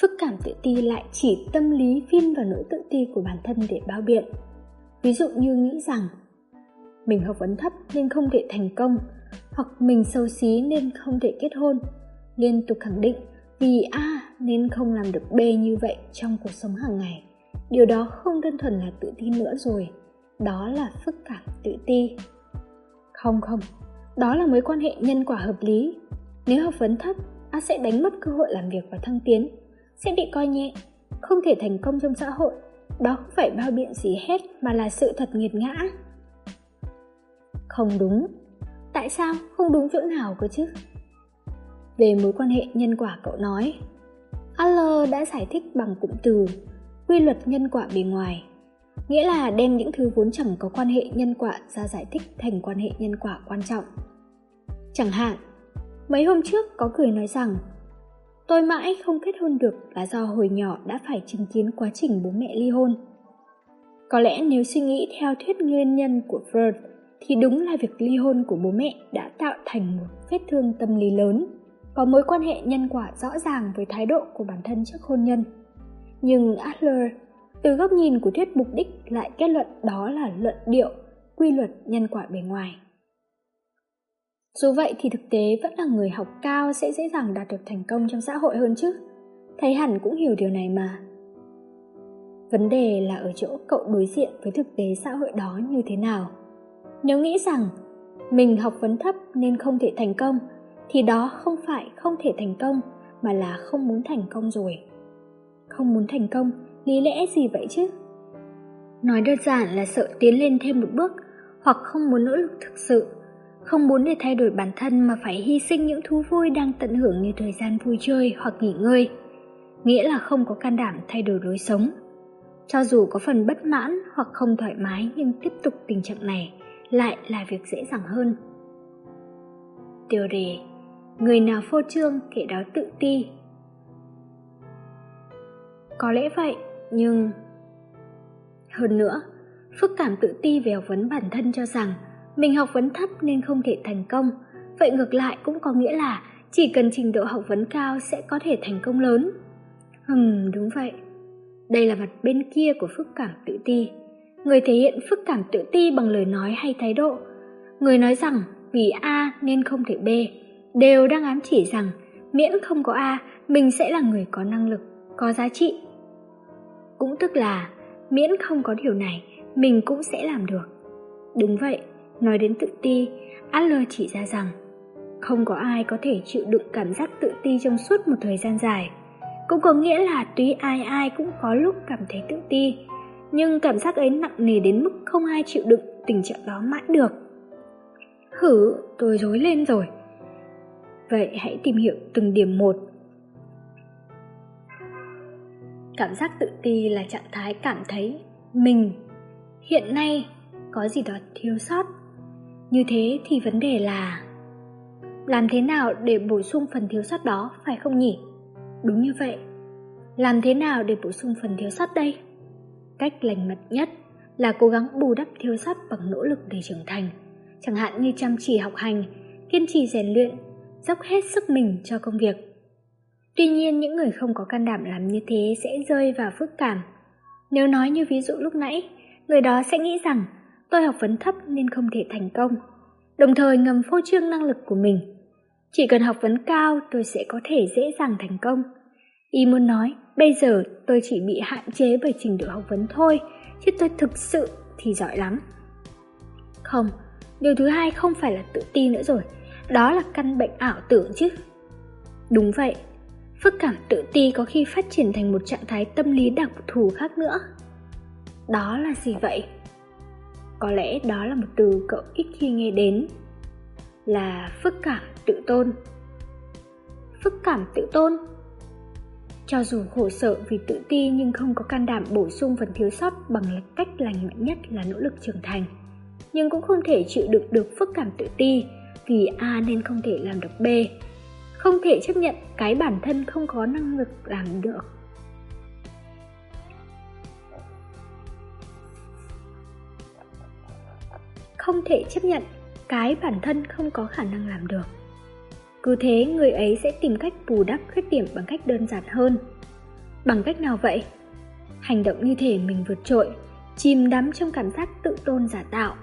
phức cảm tự ti lại chỉ tâm lý phim vào nỗi tự ti của bản thân để bao biện. Ví dụ như nghĩ rằng mình học vấn thấp nên không thể thành công, hoặc mình xấu xí nên không thể kết hôn. Liên tục khẳng định, vì a nên không làm được b như vậy trong cuộc sống hàng ngày. Điều đó không đơn thuần là tự tin nữa rồi, đó là phức cảm tự ti. Không không, đó là mối quan hệ nhân quả hợp lý. Nếu học vấn thấp, a sẽ đánh mất cơ hội làm việc và thăng tiến, sẽ bị coi nhẹ, không thể thành công trong xã hội. Đó không phải bao biện gì hết mà là sự thật nghiệt ngã không đúng. Tại sao không đúng chỗ nào cơ chứ? Về mối quan hệ nhân quả cậu nói Adler đã giải thích bằng cụm từ quy luật nhân quả bề ngoài, nghĩa là đem những thứ vốn chẳng có quan hệ nhân quả ra giải thích thành quan hệ nhân quả quan trọng. Chẳng hạn, mấy hôm trước có người nói rằng, tôi mãi không kết hôn được là do hồi nhỏ đã phải chứng kiến quá trình bố mẹ ly hôn. Có lẽ nếu suy nghĩ theo thuyết nguyên nhân của freud thì đúng là việc ly hôn của bố mẹ đã tạo thành một vết thương tâm lý lớn, có mối quan hệ nhân quả rõ ràng với thái độ của bản thân trước hôn nhân. Nhưng adler, từ góc nhìn của thuyết mục đích lại kết luận đó là luận điệu, quy luật nhân quả bề ngoài. Dù vậy thì thực tế vẫn là người học cao sẽ dễ dàng đạt được thành công trong xã hội hơn chứ. Thầy hẳn cũng hiểu điều này mà. Vấn đề là ở chỗ cậu đối diện với thực tế xã hội đó như thế nào? Nếu nghĩ rằng mình học vấn thấp nên không thể thành công, thì đó không phải không thể thành công, mà là không muốn thành công rồi. Không muốn thành công, lý lẽ gì vậy chứ? Nói đơn giản là sợ tiến lên thêm một bước, hoặc không muốn nỗ lực thực sự, không muốn để thay đổi bản thân mà phải hy sinh những thú vui đang tận hưởng như thời gian vui chơi hoặc nghỉ ngơi. Nghĩa là không có can đảm thay đổi lối sống. Cho dù có phần bất mãn hoặc không thoải mái nhưng tiếp tục tình trạng này lại là việc dễ dàng hơn. Tiêu đề, người nào phô trương kẻ đó tự ti. Có lẽ vậy, nhưng hơn nữa phức cảm tự ti về học vấn bản thân cho rằng mình học vấn thấp nên không thể thành công. Vậy ngược lại cũng có nghĩa là chỉ cần trình độ học vấn cao sẽ có thể thành công lớn. Hừm, đúng vậy. Đây là mặt bên kia của phức cảm tự ti người thể hiện phức cảm tự ti bằng lời nói hay thái độ. Người nói rằng vì a nên không thể b đều đang ám chỉ rằng miễn không có a mình sẽ là người có năng lực có giá trị. Cũng tức là miễn không có điều này mình cũng sẽ làm được. Đúng vậy Nói đến tự ti, Adler chỉ ra rằng không có ai có thể chịu đựng cảm giác tự ti trong suốt một thời gian dài. Cũng có nghĩa là tuy ai ai cũng có lúc cảm thấy tự ti, nhưng cảm giác ấy nặng nề đến mức không ai chịu đựng tình trạng đó mãi được. Hử, tôi rối lên rồi. Vậy hãy tìm hiểu từng điểm một. Cảm giác tự ti là trạng thái cảm thấy mình hiện nay có gì đó thiếu sót. Như thế thì vấn đề là làm thế nào để bổ sung phần thiếu sót đó phải không nhỉ? Đúng như vậy. Làm thế nào để bổ sung phần thiếu sót đây? Cách lành mạnh nhất là cố gắng bù đắp thiếu sót bằng nỗ lực để trưởng thành, chẳng hạn như chăm chỉ học hành, kiên trì rèn luyện, dốc hết sức mình cho công việc. Tuy nhiên những người không có can đảm làm như thế sẽ rơi vào phức cảm. Nếu nói như ví dụ lúc nãy, người đó sẽ nghĩ rằng tôi học vấn thấp nên không thể thành công, đồng thời ngầm phô trương năng lực của mình. Chỉ cần học vấn cao tôi sẽ có thể dễ dàng thành công. Y muốn nói, bây giờ tôi chỉ bị hạn chế bởi trình độ học vấn thôi, chứ tôi thực sự thì giỏi lắm. Không, điều thứ hai không phải là tự ti nữa rồi, đó là căn bệnh ảo tưởng chứ. Đúng vậy, phức cảm tự ti có khi phát triển thành một trạng thái tâm lý đặc thù khác nữa. Đó là gì vậy? Có lẽ đó là một từ cậu ít khi nghe đến, là phức cảm tự tôn. Phức cảm tự tôn cho dù khổ sở vì tự ti nhưng không có can đảm bổ sung phần thiếu sót bằng cách lành mạnh nhất là nỗ lực trưởng thành. Nhưng cũng không thể chịu đựng được phức cảm tự ti, vì A nên không thể làm được B. Không thể chấp nhận cái bản thân không có năng lực làm được. Không thể chấp nhận cái bản thân không có khả năng làm được. Cứ thế người ấy sẽ tìm cách bù đắp khuyết điểm bằng cách đơn giản hơn. Bằng cách nào vậy? Hành động như thể mình vượt trội, chìm đắm trong cảm giác tự tôn giả tạo.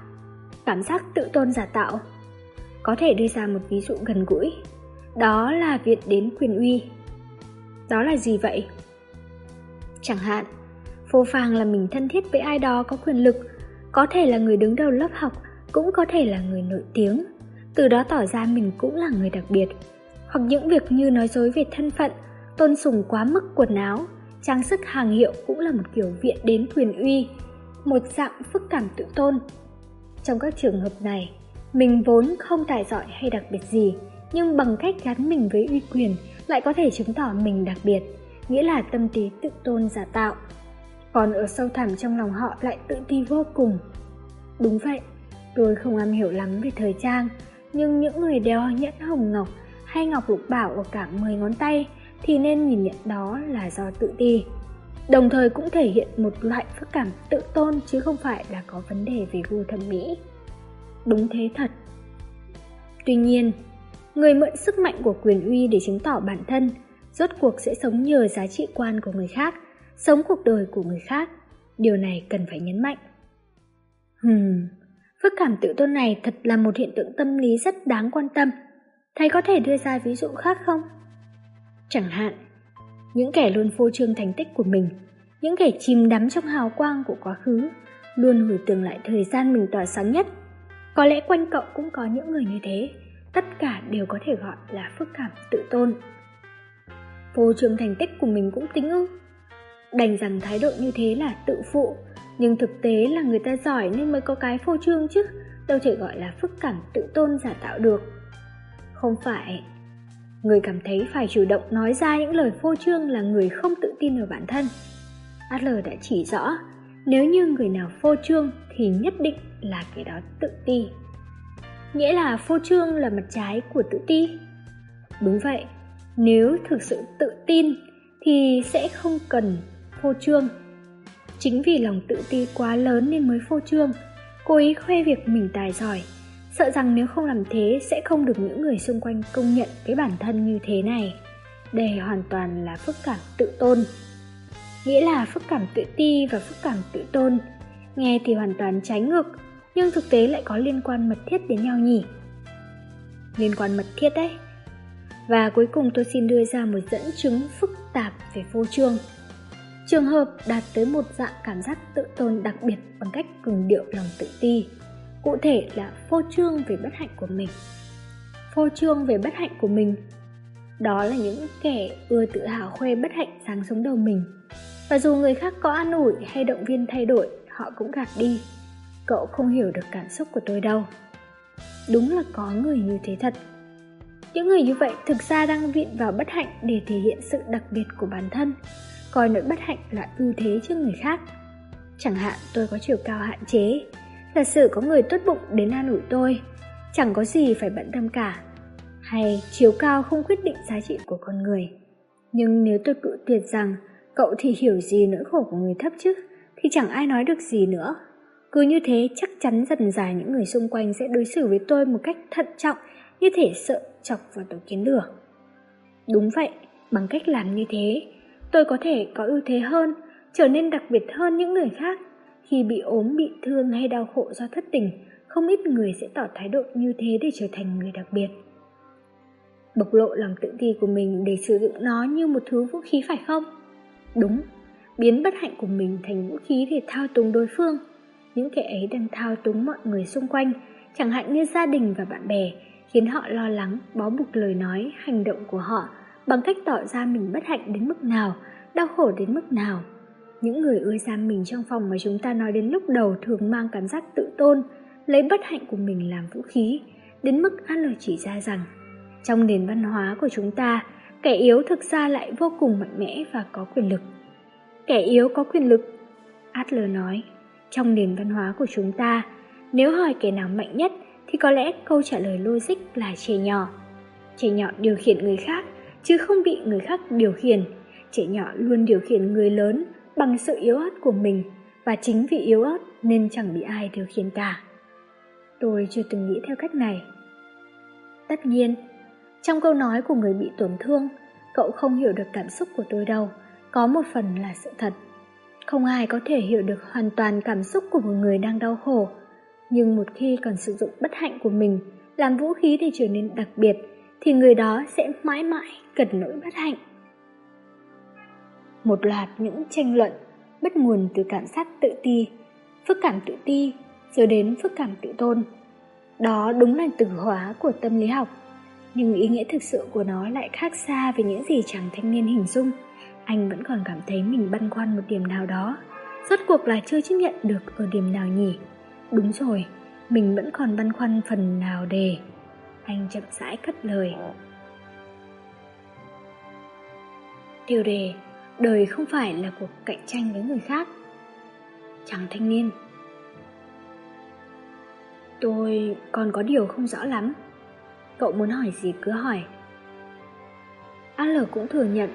Cảm giác tự tôn giả tạo có thể đưa ra một ví dụ gần gũi, đó là việc đến quyền uy. Đó là gì vậy? Chẳng hạn, phô phàng là mình thân thiết với ai đó có quyền lực, có thể là người đứng đầu lớp học, cũng có thể là người nổi tiếng, từ đó tỏ ra mình cũng là người đặc biệt. Hoặc những việc như nói dối về thân phận, tôn sùng quá mức quần áo, trang sức hàng hiệu cũng là một kiểu viện đến quyền uy, một dạng phức cảm tự tôn. Trong các trường hợp này, mình vốn không tài giỏi hay đặc biệt gì, nhưng bằng cách gắn mình với uy quyền lại có thể chứng tỏ mình đặc biệt, nghĩa là tâm trí tự tôn giả tạo. Còn ở sâu thẳm trong lòng họ lại tự ti vô cùng. Đúng vậy, tôi không am hiểu lắm về thời trang, nhưng những người đeo nhẫn hồng ngọc hay ngọc lục bảo ở cả 10 ngón tay thì nên nhìn nhận đó là do tự ti. Đồng thời cũng thể hiện một loại phức cảm tự tôn chứ không phải là có vấn đề về gu thẩm mỹ. Đúng thế thật. Tuy nhiên, người mượn sức mạnh của quyền uy để chứng tỏ bản thân, rốt cuộc sẽ sống nhờ giá trị quan của người khác, sống cuộc đời của người khác. Điều này cần phải nhấn mạnh. hmm Phức cảm tự tôn này thật là một hiện tượng tâm lý rất đáng quan tâm. Thầy có thể đưa ra ví dụ khác không? Chẳng hạn, những kẻ luôn phô trương thành tích của mình, những kẻ chìm đắm trong hào quang của quá khứ, luôn hồi tưởng lại thời gian mình tỏa sáng nhất. Có lẽ quanh cậu cũng có những người như thế, tất cả đều có thể gọi là phức cảm tự tôn. Phô trương thành tích của mình cũng tính ư? Đành rằng thái độ như thế là tự phụ, nhưng thực tế là người ta giỏi nên mới có cái phô trương chứ, đâu thể gọi là phức cảm tự tôn giả tạo được. Không phải. Người cảm thấy phải chủ động nói ra những lời phô trương là người không tự tin vào bản thân. Adler đã chỉ rõ, nếu như người nào phô trương thì nhất định là kẻ đó tự ti. Nghĩa là phô trương là mặt trái của tự ti. Đúng vậy, nếu thực sự tự tin thì sẽ không cần phô trương Chính vì lòng tự ti quá lớn nên mới phô trương, cố ý khoe việc mình tài giỏi, sợ rằng nếu không làm thế sẽ không được những người xung quanh công nhận cái bản thân như thế này. Đây hoàn toàn là phức cảm tự tôn. Nghĩa là phức cảm tự ti và phức cảm tự tôn, nghe thì hoàn toàn trái ngược, nhưng thực tế lại có liên quan mật thiết đến nhau nhỉ? Liên quan mật thiết đấy. Và cuối cùng tôi xin đưa ra một dẫn chứng phức tạp về phô trương. Trường hợp đạt tới một dạng cảm giác tự tôn đặc biệt bằng cách cường điệu lòng tự ti. cụ thể là phô trương về bất hạnh của mình. Phô trương về bất hạnh của mình đó là những kẻ ưa tự hào khoe bất hạnh sáng sống đầu mình. Và dù người khác có an ủi hay động viên thay đổi, họ cũng gạt đi. Cậu không hiểu được cảm xúc của tôi đâu. Đúng là có người như thế thật. Những người như vậy thực ra đang viện vào bất hạnh để thể hiện sự đặc biệt của bản thân, coi nỗi bất hạnh là ưu thế trước người khác. Chẳng hạn tôi có chiều cao hạn chế, giả sử có người tốt bụng đến an ủi tôi, chẳng có gì phải bận tâm cả. Hay chiều cao không quyết định giá trị của con người. Nhưng nếu tôi cự tuyệt rằng cậu thì hiểu gì nỗi khổ của người thấp chứ, thì chẳng ai nói được gì nữa. Cứ như thế chắc chắn dần dài những người xung quanh sẽ đối xử với tôi một cách thận trọng như thể sợ chọc vào tổ kiến lửa. Đúng vậy, bằng cách làm như thế, tôi có thể có ưu thế hơn, trở nên đặc biệt hơn những người khác. Khi bị ốm, bị thương hay đau khổ do thất tình, không ít người sẽ tỏ thái độ như thế để trở thành người đặc biệt. Bộc lộ lòng tự ti của mình để sử dụng nó như một thứ vũ khí phải không? Đúng, biến bất hạnh của mình thành vũ khí để thao túng đối phương. Những kẻ ấy đang thao túng mọi người xung quanh, chẳng hạn như gia đình và bạn bè, khiến họ lo lắng, bó buộc lời nói, hành động của họ bằng cách tỏ ra mình bất hạnh đến mức nào, đau khổ đến mức nào. Những người ưa giam mình trong phòng mà chúng ta nói đến lúc đầu thường mang cảm giác tự tôn, lấy bất hạnh của mình làm vũ khí, đến mức Adler chỉ ra rằng trong nền văn hóa của chúng ta, kẻ yếu thực ra lại vô cùng mạnh mẽ và có quyền lực. Kẻ yếu có quyền lực, Adler nói, trong nền văn hóa của chúng ta, nếu hỏi kẻ nào mạnh nhất thì có lẽ câu trả lời logic là trẻ nhỏ. Trẻ nhỏ điều khiển người khác, chứ không bị người khác điều khiển. Trẻ nhỏ luôn điều khiển người lớn bằng sự yếu ớt của mình, và chính vì yếu ớt nên chẳng bị ai điều khiển cả. Tôi chưa từng nghĩ theo cách này. Tất nhiên, trong câu nói của người bị tổn thương, cậu không hiểu được cảm xúc của tôi đâu, có một phần là sự thật. Không ai có thể hiểu được hoàn toàn cảm xúc của một người đang đau khổ, nhưng một khi còn sử dụng bất hạnh của mình làm vũ khí để trở nên đặc biệt, thì người đó sẽ mãi mãi cần nỗi bất hạnh. Một loạt những tranh luận bắt nguồn từ cảm giác tự ti, phức cảm tự ti, rồi đến phức cảm tự tôn. Đó đúng là từ hóa của tâm lý học, nhưng ý nghĩa thực sự của nó lại khác xa với những gì chàng thanh niên hình dung. Anh vẫn còn cảm thấy mình băn khoăn một điểm nào đó, rốt cuộc là chưa chấp nhận được ở điểm nào nhỉ? Đúng rồi, mình vẫn còn băn khoăn phần nào đề. Anh chậm rãi cất lời. Tiêu đề, đời không phải là cuộc cạnh tranh với người khác. Chàng thanh niên. Tôi còn có điều không rõ lắm. Cậu muốn hỏi gì cứ hỏi. Al cũng thừa nhận,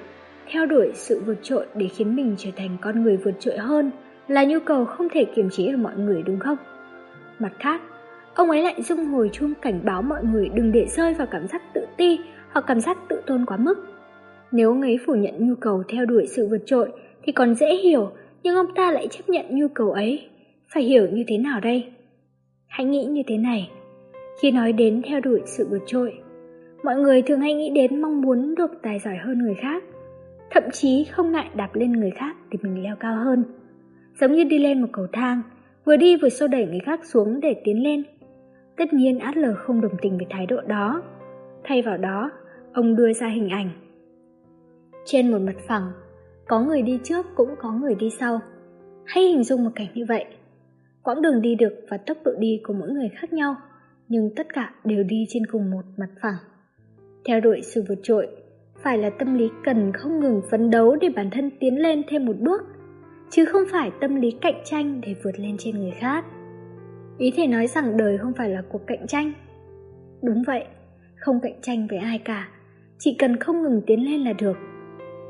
theo đuổi sự vượt trội để khiến mình trở thành con người vượt trội hơn là nhu cầu không thể kiềm chế ở mọi người đúng không? Mặt khác, ông ấy lại rung hồi chuông cảnh báo mọi người đừng để rơi vào cảm giác tự ti hoặc cảm giác tự tôn quá mức. Nếu ông ấy phủ nhận nhu cầu theo đuổi sự vượt trội thì còn dễ hiểu, nhưng ông ta lại chấp nhận nhu cầu ấy. Phải hiểu như thế nào đây? Hãy nghĩ như thế này. Khi nói đến theo đuổi sự vượt trội, mọi người thường hay nghĩ đến mong muốn được tài giỏi hơn người khác, thậm chí không ngại đạp lên người khác để mình leo cao hơn. Giống như đi lên một cầu thang, vừa đi vừa xô đẩy người khác xuống để tiến lên. Tất nhiên Adler không đồng tình với thái độ đó. Thay vào đó, ông đưa ra hình ảnh. Trên một mặt phẳng, có người đi trước cũng có người đi sau. Hãy hình dung một cảnh như vậy. Quãng đường đi được và tốc độ đi của mỗi người khác nhau, nhưng tất cả đều đi trên cùng một mặt phẳng. Theo đuổi sự vượt trội, phải là tâm lý cần không ngừng phấn đấu để bản thân tiến lên thêm một bước chứ không phải tâm lý cạnh tranh để vượt lên trên người khác. Ý thể nói rằng đời không phải là cuộc cạnh tranh. Đúng vậy, không cạnh tranh với ai cả, chỉ cần không ngừng tiến lên là được.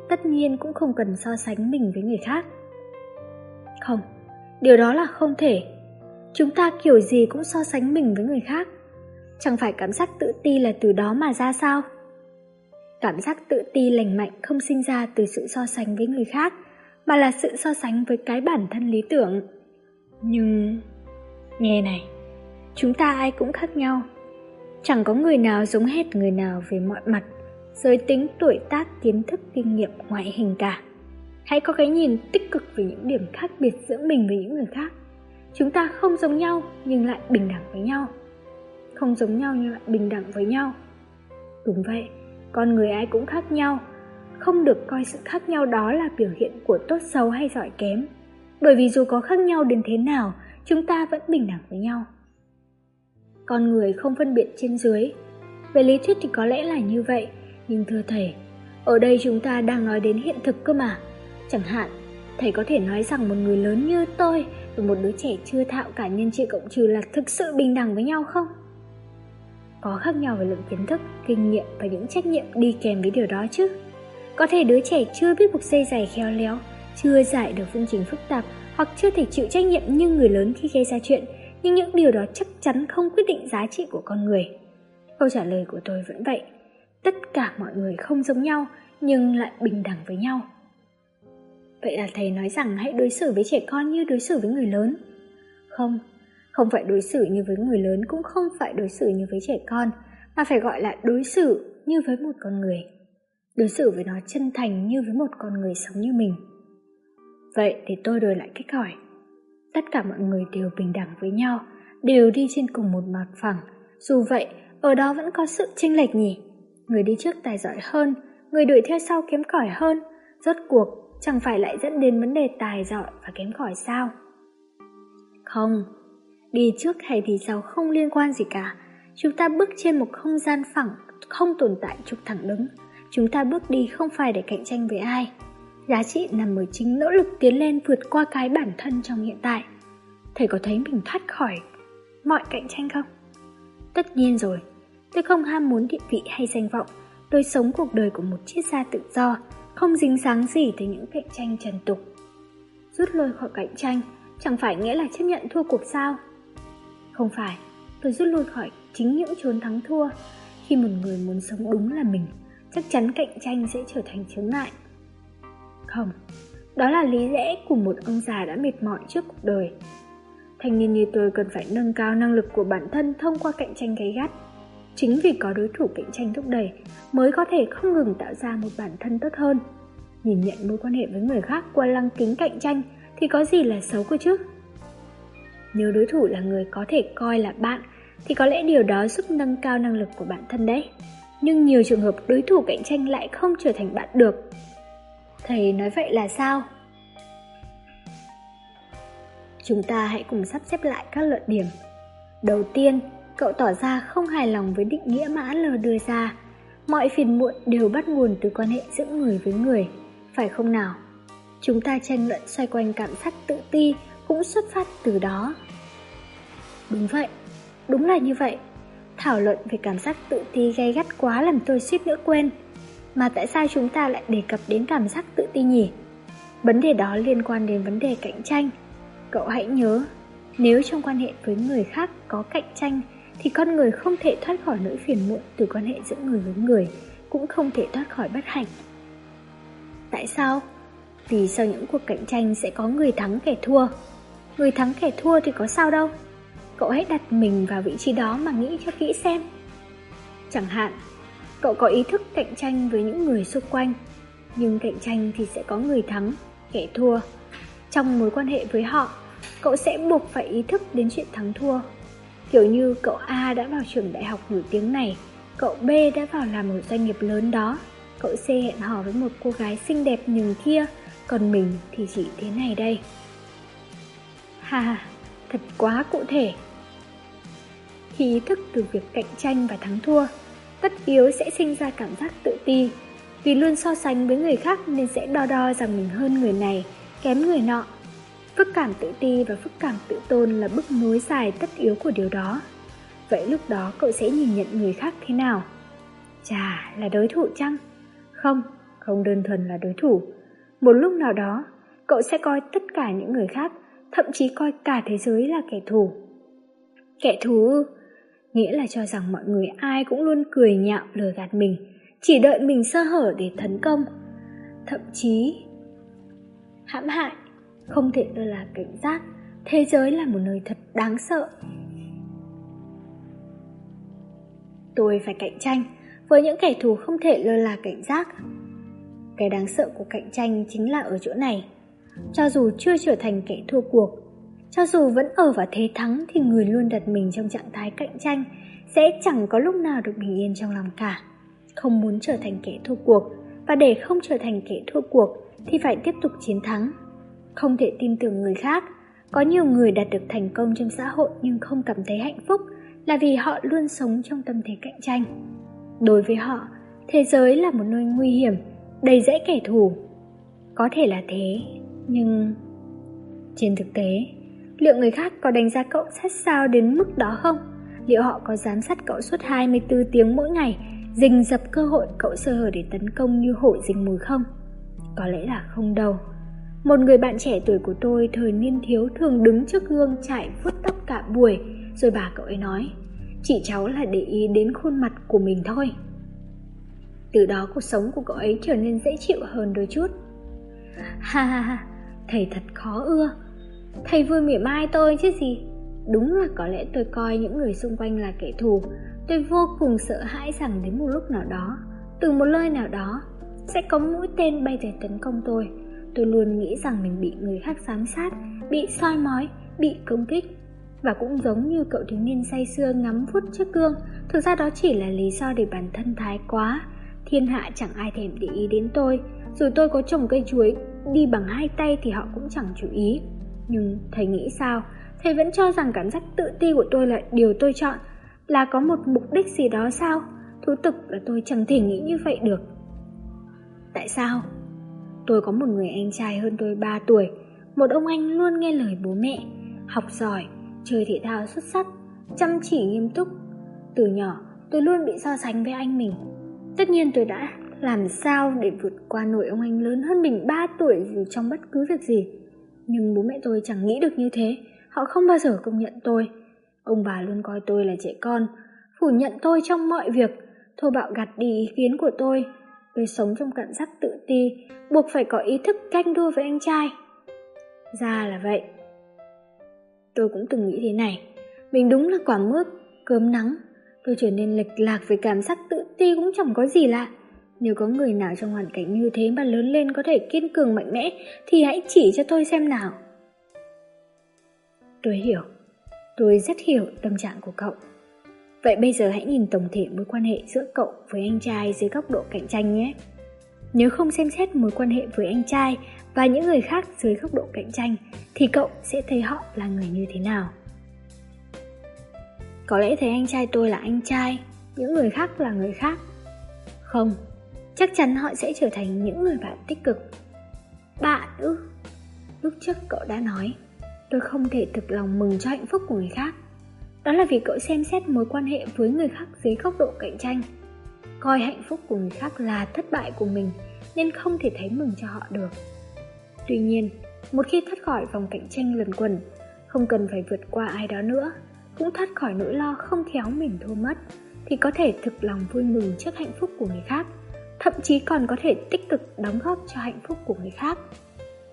Tất nhiên cũng không cần so sánh mình với người khác. Không, điều đó là không thể. Chúng ta kiểu gì cũng so sánh mình với người khác. Chẳng phải cảm giác tự ti là từ đó mà ra sao? Cảm giác tự ti lành mạnh không sinh ra từ sự so sánh với người khác, mà là sự so sánh với cái bản thân lý tưởng. Nhưng... Nghe này, chúng ta ai cũng khác nhau. Chẳng có người nào giống hết người nào về mọi mặt, giới tính, tuổi tác, kiến thức, kinh nghiệm, ngoại hình cả. Hãy có cái nhìn tích cực về những điểm khác biệt giữa mình với những người khác. Chúng ta không giống nhau nhưng lại bình đẳng với nhau. Không giống nhau nhưng lại bình đẳng với nhau. Đúng vậy, con người ai cũng khác nhau. Không được coi sự khác nhau đó là biểu hiện của tốt xấu hay giỏi kém. Bởi vì dù có khác nhau đến thế nào, chúng ta vẫn bình đẳng với nhau. Con người không phân biệt trên dưới. Về lý thuyết thì có lẽ là như vậy, nhưng thưa thầy, ở đây chúng ta đang nói đến hiện thực cơ mà. Chẳng hạn, thầy có thể nói rằng một người lớn như tôi và một đứa trẻ chưa thạo cả nhân chia cộng trừ là thực sự bình đẳng với nhau không? Có khác nhau về lượng kiến thức, kinh nghiệm và những trách nhiệm đi kèm với điều đó chứ. Có thể đứa trẻ chưa biết buộc dây giày khéo léo, chưa giải được phương trình phức tạp hoặc chưa thể chịu trách nhiệm như người lớn khi gây ra chuyện, nhưng những điều đó chắc chắn không quyết định giá trị của con người. Câu trả lời của tôi vẫn vậy. Tất cả mọi người không giống nhau nhưng lại bình đẳng với nhau. Vậy là thầy nói rằng hãy đối xử với trẻ con như đối xử với người lớn. Không, không phải đối xử như với người lớn cũng không phải đối xử như với trẻ con, mà phải gọi là đối xử như với một con người. Đối xử với nó chân thành như với một con người sống như mình. Vậy thì tôi đổi lại cách hỏi. Tất cả mọi người đều bình đẳng với nhau, đều đi trên cùng một mặt phẳng. Dù vậy, ở đó vẫn có sự chênh lệch nhỉ? Người đi trước tài giỏi hơn, người đuổi theo sau kém cỏi hơn. Rốt cuộc, chẳng phải lại dẫn đến vấn đề tài giỏi và kém cỏi sao? Không, đi trước hay đi sau không liên quan gì cả. Chúng ta bước trên một không gian phẳng, không tồn tại trục thẳng đứng. Chúng ta bước đi không phải để cạnh tranh với ai, Giá trị nằm ở chính nỗ lực tiến lên vượt qua cái bản thân trong hiện tại. Thầy có thấy mình thoát khỏi mọi cạnh tranh không? Tất nhiên rồi, tôi không ham muốn địa vị hay danh vọng. Tôi sống cuộc đời của một triết gia tự do, không dính dáng gì tới những cạnh tranh trần tục. Rút lui khỏi cạnh tranh chẳng phải nghĩa là chấp nhận thua cuộc sao? Không phải, tôi rút lui khỏi chính những chốn thắng thua. Khi một người muốn sống đúng là mình, chắc chắn cạnh tranh sẽ trở thành chướng ngại không? Đó là lý lẽ của một ông già đã mệt mỏi trước cuộc đời. Thanh niên như tôi cần phải nâng cao năng lực của bản thân thông qua cạnh tranh gay gắt. Chính vì có đối thủ cạnh tranh thúc đẩy mới có thể không ngừng tạo ra một bản thân tốt hơn. Nhìn nhận mối quan hệ với người khác qua lăng kính cạnh tranh thì có gì là xấu cơ chứ? Nếu đối thủ là người có thể coi là bạn thì có lẽ điều đó giúp nâng cao năng lực của bản thân đấy. Nhưng nhiều trường hợp đối thủ cạnh tranh lại không trở thành bạn được. Thầy nói vậy là sao? Chúng ta hãy cùng sắp xếp lại các luận điểm. Đầu tiên, cậu tỏ ra không hài lòng với định nghĩa mà l đưa ra. Mọi phiền muộn đều bắt nguồn từ quan hệ giữa người với người, phải không nào? Chúng ta tranh luận xoay quanh cảm giác tự ti cũng xuất phát từ đó. Đúng vậy, đúng là như vậy. Thảo luận về cảm giác tự ti gay gắt quá làm tôi suýt nữa quên. Mà tại sao chúng ta lại đề cập đến cảm giác tự ti nhỉ? Vấn đề đó liên quan đến vấn đề cạnh tranh. Cậu hãy nhớ, nếu trong quan hệ với người khác có cạnh tranh thì con người không thể thoát khỏi nỗi phiền muộn từ quan hệ giữa người với người, cũng không thể thoát khỏi bất hạnh. Tại sao? Vì sau những cuộc cạnh tranh sẽ có người thắng kẻ thua. Người thắng kẻ thua thì có sao đâu. Cậu hãy đặt mình vào vị trí đó mà nghĩ cho kỹ xem. Chẳng hạn, Cậu có ý thức cạnh tranh với những người xung quanh, nhưng cạnh tranh thì sẽ có người thắng, kẻ thua. Trong mối quan hệ với họ, cậu sẽ buộc phải ý thức đến chuyện thắng thua. Kiểu như cậu A đã vào trường đại học nổi tiếng này, cậu B đã vào làm một doanh nghiệp lớn đó, cậu C hẹn hò với một cô gái xinh đẹp nhường kia, còn mình thì chỉ thế này đây. Ha, thật quá cụ thể. Khi ý thức từ việc cạnh tranh và thắng thua, tất yếu sẽ sinh ra cảm giác tự ti. Vì luôn so sánh với người khác nên sẽ đo đo rằng mình hơn người này, kém người nọ. Phức cảm tự ti và phức cảm tự tôn là bức nối dài tất yếu của điều đó. Vậy lúc đó cậu sẽ nhìn nhận người khác thế nào? Chà, là đối thủ chăng? Không, không đơn thuần là đối thủ. Một lúc nào đó, cậu sẽ coi tất cả những người khác, thậm chí coi cả thế giới là kẻ thù. Kẻ thù nghĩa là cho rằng mọi người ai cũng luôn cười nhạo lừa gạt mình, chỉ đợi mình sơ hở để tấn công. Thậm chí hãm hại, không thể lơ là cảnh giác, thế giới là một nơi thật đáng sợ. Tôi phải cạnh tranh với những kẻ thù không thể lơ là cảnh giác. Cái đáng sợ của cạnh tranh chính là ở chỗ này. Cho dù chưa trở thành kẻ thua cuộc, cho dù vẫn ở vào thế thắng thì người luôn đặt mình trong trạng thái cạnh tranh sẽ chẳng có lúc nào được bình yên trong lòng cả. Không muốn trở thành kẻ thua cuộc và để không trở thành kẻ thua cuộc thì phải tiếp tục chiến thắng. Không thể tin tưởng người khác. Có nhiều người đạt được thành công trong xã hội nhưng không cảm thấy hạnh phúc là vì họ luôn sống trong tâm thế cạnh tranh. Đối với họ, thế giới là một nơi nguy hiểm, đầy rẫy kẻ thù. Có thể là thế, nhưng... Trên thực tế, liệu người khác có đánh giá cậu sát sao đến mức đó không? Liệu họ có giám sát cậu suốt 24 tiếng mỗi ngày, rình dập cơ hội cậu sơ hở để tấn công như hổ rình mồi không? Có lẽ là không đâu. Một người bạn trẻ tuổi của tôi thời niên thiếu thường đứng trước gương chạy vuốt tóc cả buổi, rồi bà cậu ấy nói, chị cháu là để ý đến khuôn mặt của mình thôi. Từ đó cuộc sống của cậu ấy trở nên dễ chịu hơn đôi chút. Ha ha ha, thầy thật khó ưa. Thầy vui mỉa mai tôi chứ gì. Đúng là có lẽ tôi coi những người xung quanh là kẻ thù. Tôi vô cùng sợ hãi rằng đến một lúc nào đó, từ một nơi nào đó, sẽ có mũi tên bay về tấn công tôi. Tôi luôn nghĩ rằng mình bị người khác giám sát, bị soi mói, bị công kích. Và cũng giống như cậu thiếu niên say sưa ngắm phút trước gương, thực ra đó chỉ là lý do để bản thân thái quá. Thiên hạ chẳng ai thèm để ý đến tôi, dù tôi có trồng cây chuối, đi bằng hai tay thì họ cũng chẳng chú ý. Nhưng thầy nghĩ sao? Thầy vẫn cho rằng cảm giác tự ti của tôi là điều tôi chọn, là có một mục đích gì đó sao? Thú thực là tôi chẳng thể nghĩ như vậy được. Tại sao? Tôi có một người anh trai hơn tôi 3 tuổi, một ông anh luôn nghe lời bố mẹ, học giỏi, chơi thể thao xuất sắc, chăm chỉ nghiêm túc. Từ nhỏ, tôi luôn bị so sánh với anh mình. Tất nhiên tôi đã làm sao để vượt qua nổi ông anh lớn hơn mình 3 tuổi dù trong bất cứ việc gì. Nhưng bố mẹ tôi chẳng nghĩ được như thế, họ không bao giờ công nhận tôi. Ông bà luôn coi tôi là trẻ con, phủ nhận tôi trong mọi việc, thô bạo gạt đi ý kiến của tôi. Tôi sống trong cảm giác tự ti, buộc phải có ý thức canh đua với anh trai. Ra là vậy. Tôi cũng từng nghĩ thế này, mình đúng là quả mướp, cơm nắng. Tôi trở nên lệch lạc với cảm giác tự ti cũng chẳng có gì lạ. Nếu có người nào trong hoàn cảnh như thế mà lớn lên có thể kiên cường mạnh mẽ thì hãy chỉ cho tôi xem nào. Tôi hiểu, tôi rất hiểu tâm trạng của cậu. Vậy bây giờ hãy nhìn tổng thể mối quan hệ giữa cậu với anh trai dưới góc độ cạnh tranh nhé. Nếu không xem xét mối quan hệ với anh trai và những người khác dưới góc độ cạnh tranh thì cậu sẽ thấy họ là người như thế nào. Có lẽ thấy anh trai tôi là anh trai, những người khác là người khác. Không, chắc chắn họ sẽ trở thành những người bạn tích cực. Bạn ư? Lúc trước cậu đã nói, tôi không thể thực lòng mừng cho hạnh phúc của người khác. Đó là vì cậu xem xét mối quan hệ với người khác dưới góc độ cạnh tranh. Coi hạnh phúc của người khác là thất bại của mình nên không thể thấy mừng cho họ được. Tuy nhiên, một khi thoát khỏi vòng cạnh tranh lần quần, không cần phải vượt qua ai đó nữa, cũng thoát khỏi nỗi lo không khéo mình thua mất, thì có thể thực lòng vui mừng trước hạnh phúc của người khác, thậm chí còn có thể tích cực đóng góp cho hạnh phúc của người khác.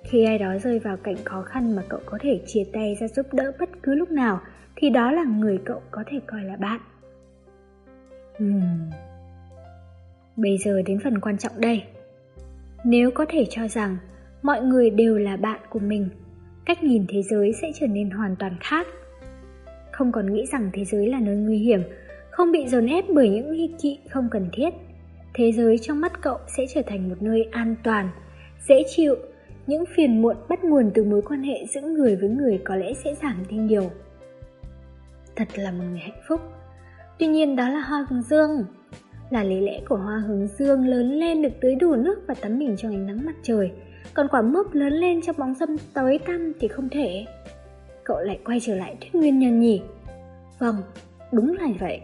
Khi ai đó rơi vào cảnh khó khăn mà cậu có thể chia tay ra giúp đỡ bất cứ lúc nào, thì đó là người cậu có thể coi là bạn. Hmm. Bây giờ đến phần quan trọng đây. Nếu có thể cho rằng mọi người đều là bạn của mình, cách nhìn thế giới sẽ trở nên hoàn toàn khác. Không còn nghĩ rằng thế giới là nơi nguy hiểm, không bị dồn ép bởi những nghi kỵ không cần thiết. Thế giới trong mắt cậu sẽ trở thành một nơi an toàn, dễ chịu, những phiền muộn bắt nguồn từ mối quan hệ giữa người với người có lẽ sẽ giảm đi nhiều. Thật là một người hạnh phúc. Tuy nhiên đó là hoa hướng dương. Là lý lẽ của hoa hướng dương lớn lên được tưới đủ nước và tắm mình trong ánh nắng mặt trời, còn quả mướp lớn lên trong bóng dâm tối tăm thì không thể. Cậu lại quay trở lại thuyết nguyên nhân nhỉ? Vâng, đúng là vậy.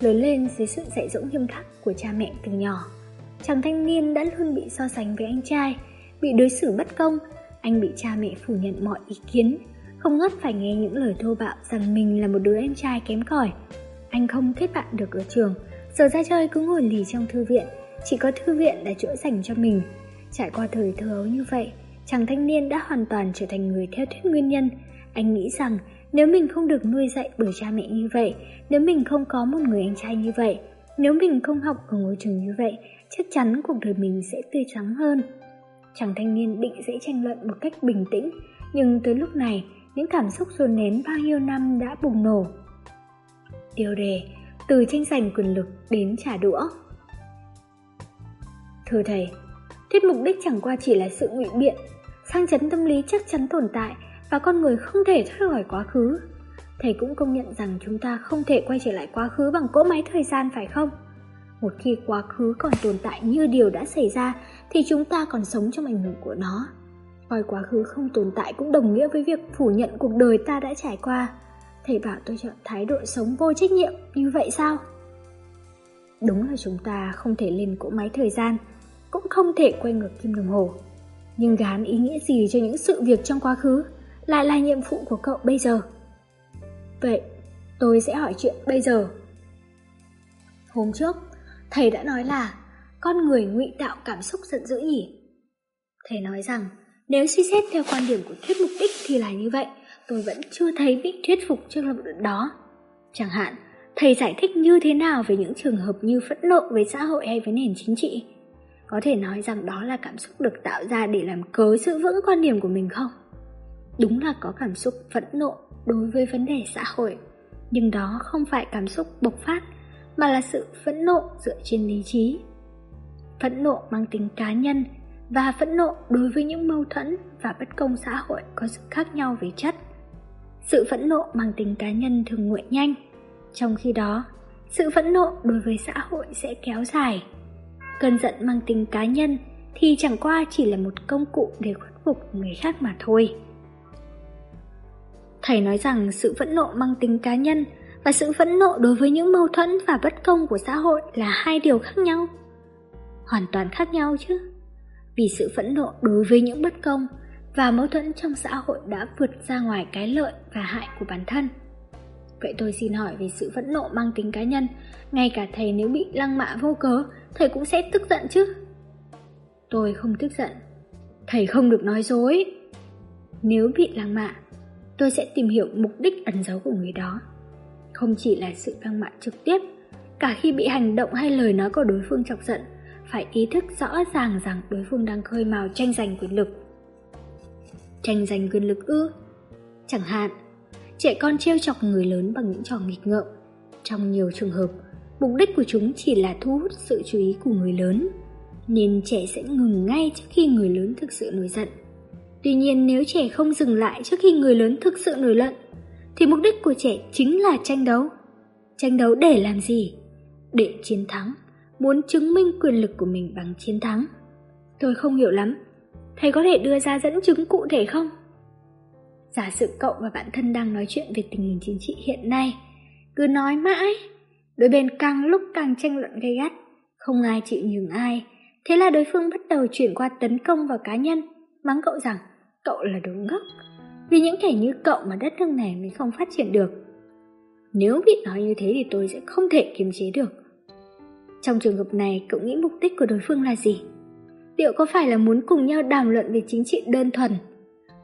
Lớn lên dưới sự dạy dỗ nghiêm khắc của cha mẹ từ nhỏ, chàng thanh niên đã luôn bị so sánh với anh trai, bị đối xử bất công, anh bị cha mẹ phủ nhận mọi ý kiến, không ngớt phải nghe những lời thô bạo rằng mình là một đứa em trai kém cỏi. Anh không kết bạn được ở trường, giờ ra chơi cứ ngồi lì trong thư viện, chỉ có thư viện là chỗ dành cho mình. Trải qua thời thơ ấu như vậy, chàng thanh niên đã hoàn toàn trở thành người theo thuyết nguyên nhân. Anh nghĩ rằng nếu mình không được nuôi dạy bởi cha mẹ như vậy, nếu mình không có một người anh trai như vậy, nếu mình không học ở ngôi trường như vậy, chắc chắn cuộc đời mình sẽ tươi trắng hơn. Chàng thanh niên định sẽ tranh luận một cách bình tĩnh, nhưng tới lúc này, những cảm xúc dồn nén bao nhiêu năm đã bùng nổ. Tiêu đề, từ tranh giành quyền lực đến trả đũa. Thưa thầy, thuyết mục đích chẳng qua chỉ là sự ngụy biện, sang chấn tâm lý chắc chắn tồn tại và con người không thể thoát khỏi quá khứ. Thầy cũng công nhận rằng chúng ta không thể quay trở lại quá khứ bằng cỗ máy thời gian phải không? Một khi quá khứ còn tồn tại như điều đã xảy ra thì chúng ta còn sống trong ảnh hưởng của nó. Coi quá khứ không tồn tại cũng đồng nghĩa với việc phủ nhận cuộc đời ta đã trải qua. Thầy bảo tôi chọn thái độ sống vô trách nhiệm như vậy sao? Đúng là chúng ta không thể lên cỗ máy thời gian, cũng không thể quay ngược kim đồng hồ. Nhưng gán ý nghĩa gì cho những sự việc trong quá khứ lại là nhiệm vụ của cậu bây giờ? Vậy, tôi sẽ hỏi chuyện bây giờ. Hôm trước, thầy đã nói là con người ngụy tạo cảm xúc giận dữ nhỉ? Thầy nói rằng nếu suy xét theo quan điểm của thuyết mục đích thì là như vậy, tôi vẫn chưa thấy bị thuyết phục trước lập luận đó. Chẳng hạn, thầy giải thích như thế nào về những trường hợp như phẫn nộ với xã hội hay với nền chính trị? Có thể nói rằng đó là cảm xúc được tạo ra để làm cớ sự vững quan điểm của mình không? Đúng là có cảm xúc phẫn nộ đối với vấn đề xã hội, nhưng đó không phải cảm xúc bộc phát, mà là sự phẫn nộ dựa trên lý trí. Phẫn nộ mang tính cá nhân và phẫn nộ đối với những mâu thuẫn và bất công xã hội có sự khác nhau về chất. Sự phẫn nộ mang tính cá nhân thường nguội nhanh, trong khi đó, sự phẫn nộ đối với xã hội sẽ kéo dài. Cơn giận mang tính cá nhân thì chẳng qua chỉ là một công cụ để khuất phục người khác mà thôi. Thầy nói rằng sự phẫn nộ mang tính cá nhân và sự phẫn nộ đối với những mâu thuẫn và bất công của xã hội là hai điều khác nhau. Hoàn toàn khác nhau chứ. Vì sự phẫn nộ đối với những bất công và mâu thuẫn trong xã hội đã vượt ra ngoài cái lợi và hại của bản thân. Vậy tôi xin hỏi về sự phẫn nộ mang tính cá nhân, ngay cả thầy nếu bị lăng mạ vô cớ, thầy cũng sẽ tức giận chứ? Tôi không tức giận. Thầy không được nói dối. Nếu bị lăng mạ, tôi sẽ tìm hiểu mục đích ẩn giấu của người đó. Không chỉ là sự lăng mạ trực tiếp, cả khi bị hành động hay lời nói của đối phương chọc giận, phải ý thức rõ ràng rằng đối phương đang khơi mào tranh giành quyền lực. Tranh giành quyền lực ư? Chẳng hạn, trẻ con trêu chọc người lớn bằng những trò nghịch ngợm. Trong nhiều trường hợp, mục đích của chúng chỉ là thu hút sự chú ý của người lớn, nên trẻ sẽ ngừng ngay trước khi người lớn thực sự nổi giận. Tuy nhiên nếu trẻ không dừng lại trước khi người lớn thực sự nổi lận, thì mục đích của trẻ chính là tranh đấu. Tranh đấu để làm gì? Để chiến thắng, muốn chứng minh quyền lực của mình bằng chiến thắng. Tôi không hiểu lắm, thầy có thể đưa ra dẫn chứng cụ thể không? Giả sử cậu và bạn thân đang nói chuyện về tình hình chính trị hiện nay, cứ nói mãi, đôi bên càng lúc càng tranh luận gay gắt, không ai chịu nhường ai. Thế là đối phương bắt đầu chuyển qua tấn công vào cá nhân, mắng cậu rằng cậu là đồ ngốc, vì những kẻ như cậu mà đất nước này mới không phát triển được. Nếu bị nói như thế thì tôi sẽ không thể kiềm chế được. Trong trường hợp này, cậu nghĩ mục đích của đối phương là gì? Liệu có phải là muốn cùng nhau đàm luận về chính trị đơn thuần?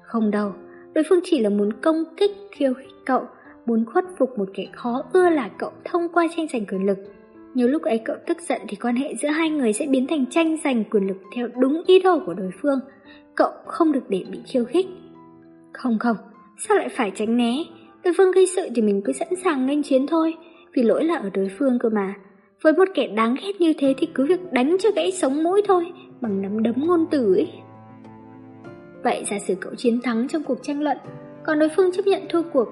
Không đâu, đối phương chỉ là muốn công kích khiêu khích cậu, muốn khuất phục một kẻ khó ưa là cậu thông qua tranh giành quyền lực. Nhiều lúc ấy cậu tức giận thì quan hệ giữa hai người sẽ biến thành tranh giành quyền lực theo đúng ý đồ của đối phương. Cậu không được để bị khiêu khích. Không không, sao lại phải tránh né? Đối phương gây sự thì mình cứ sẵn sàng nghênh chiến thôi, vì lỗi là ở đối phương cơ mà. Với một kẻ đáng ghét như thế thì cứ việc đánh cho gãy sống mũi thôi, bằng nắm đấm ngôn từ ấy. Vậy giả sử cậu chiến thắng trong cuộc tranh luận, còn đối phương chấp nhận thua cuộc,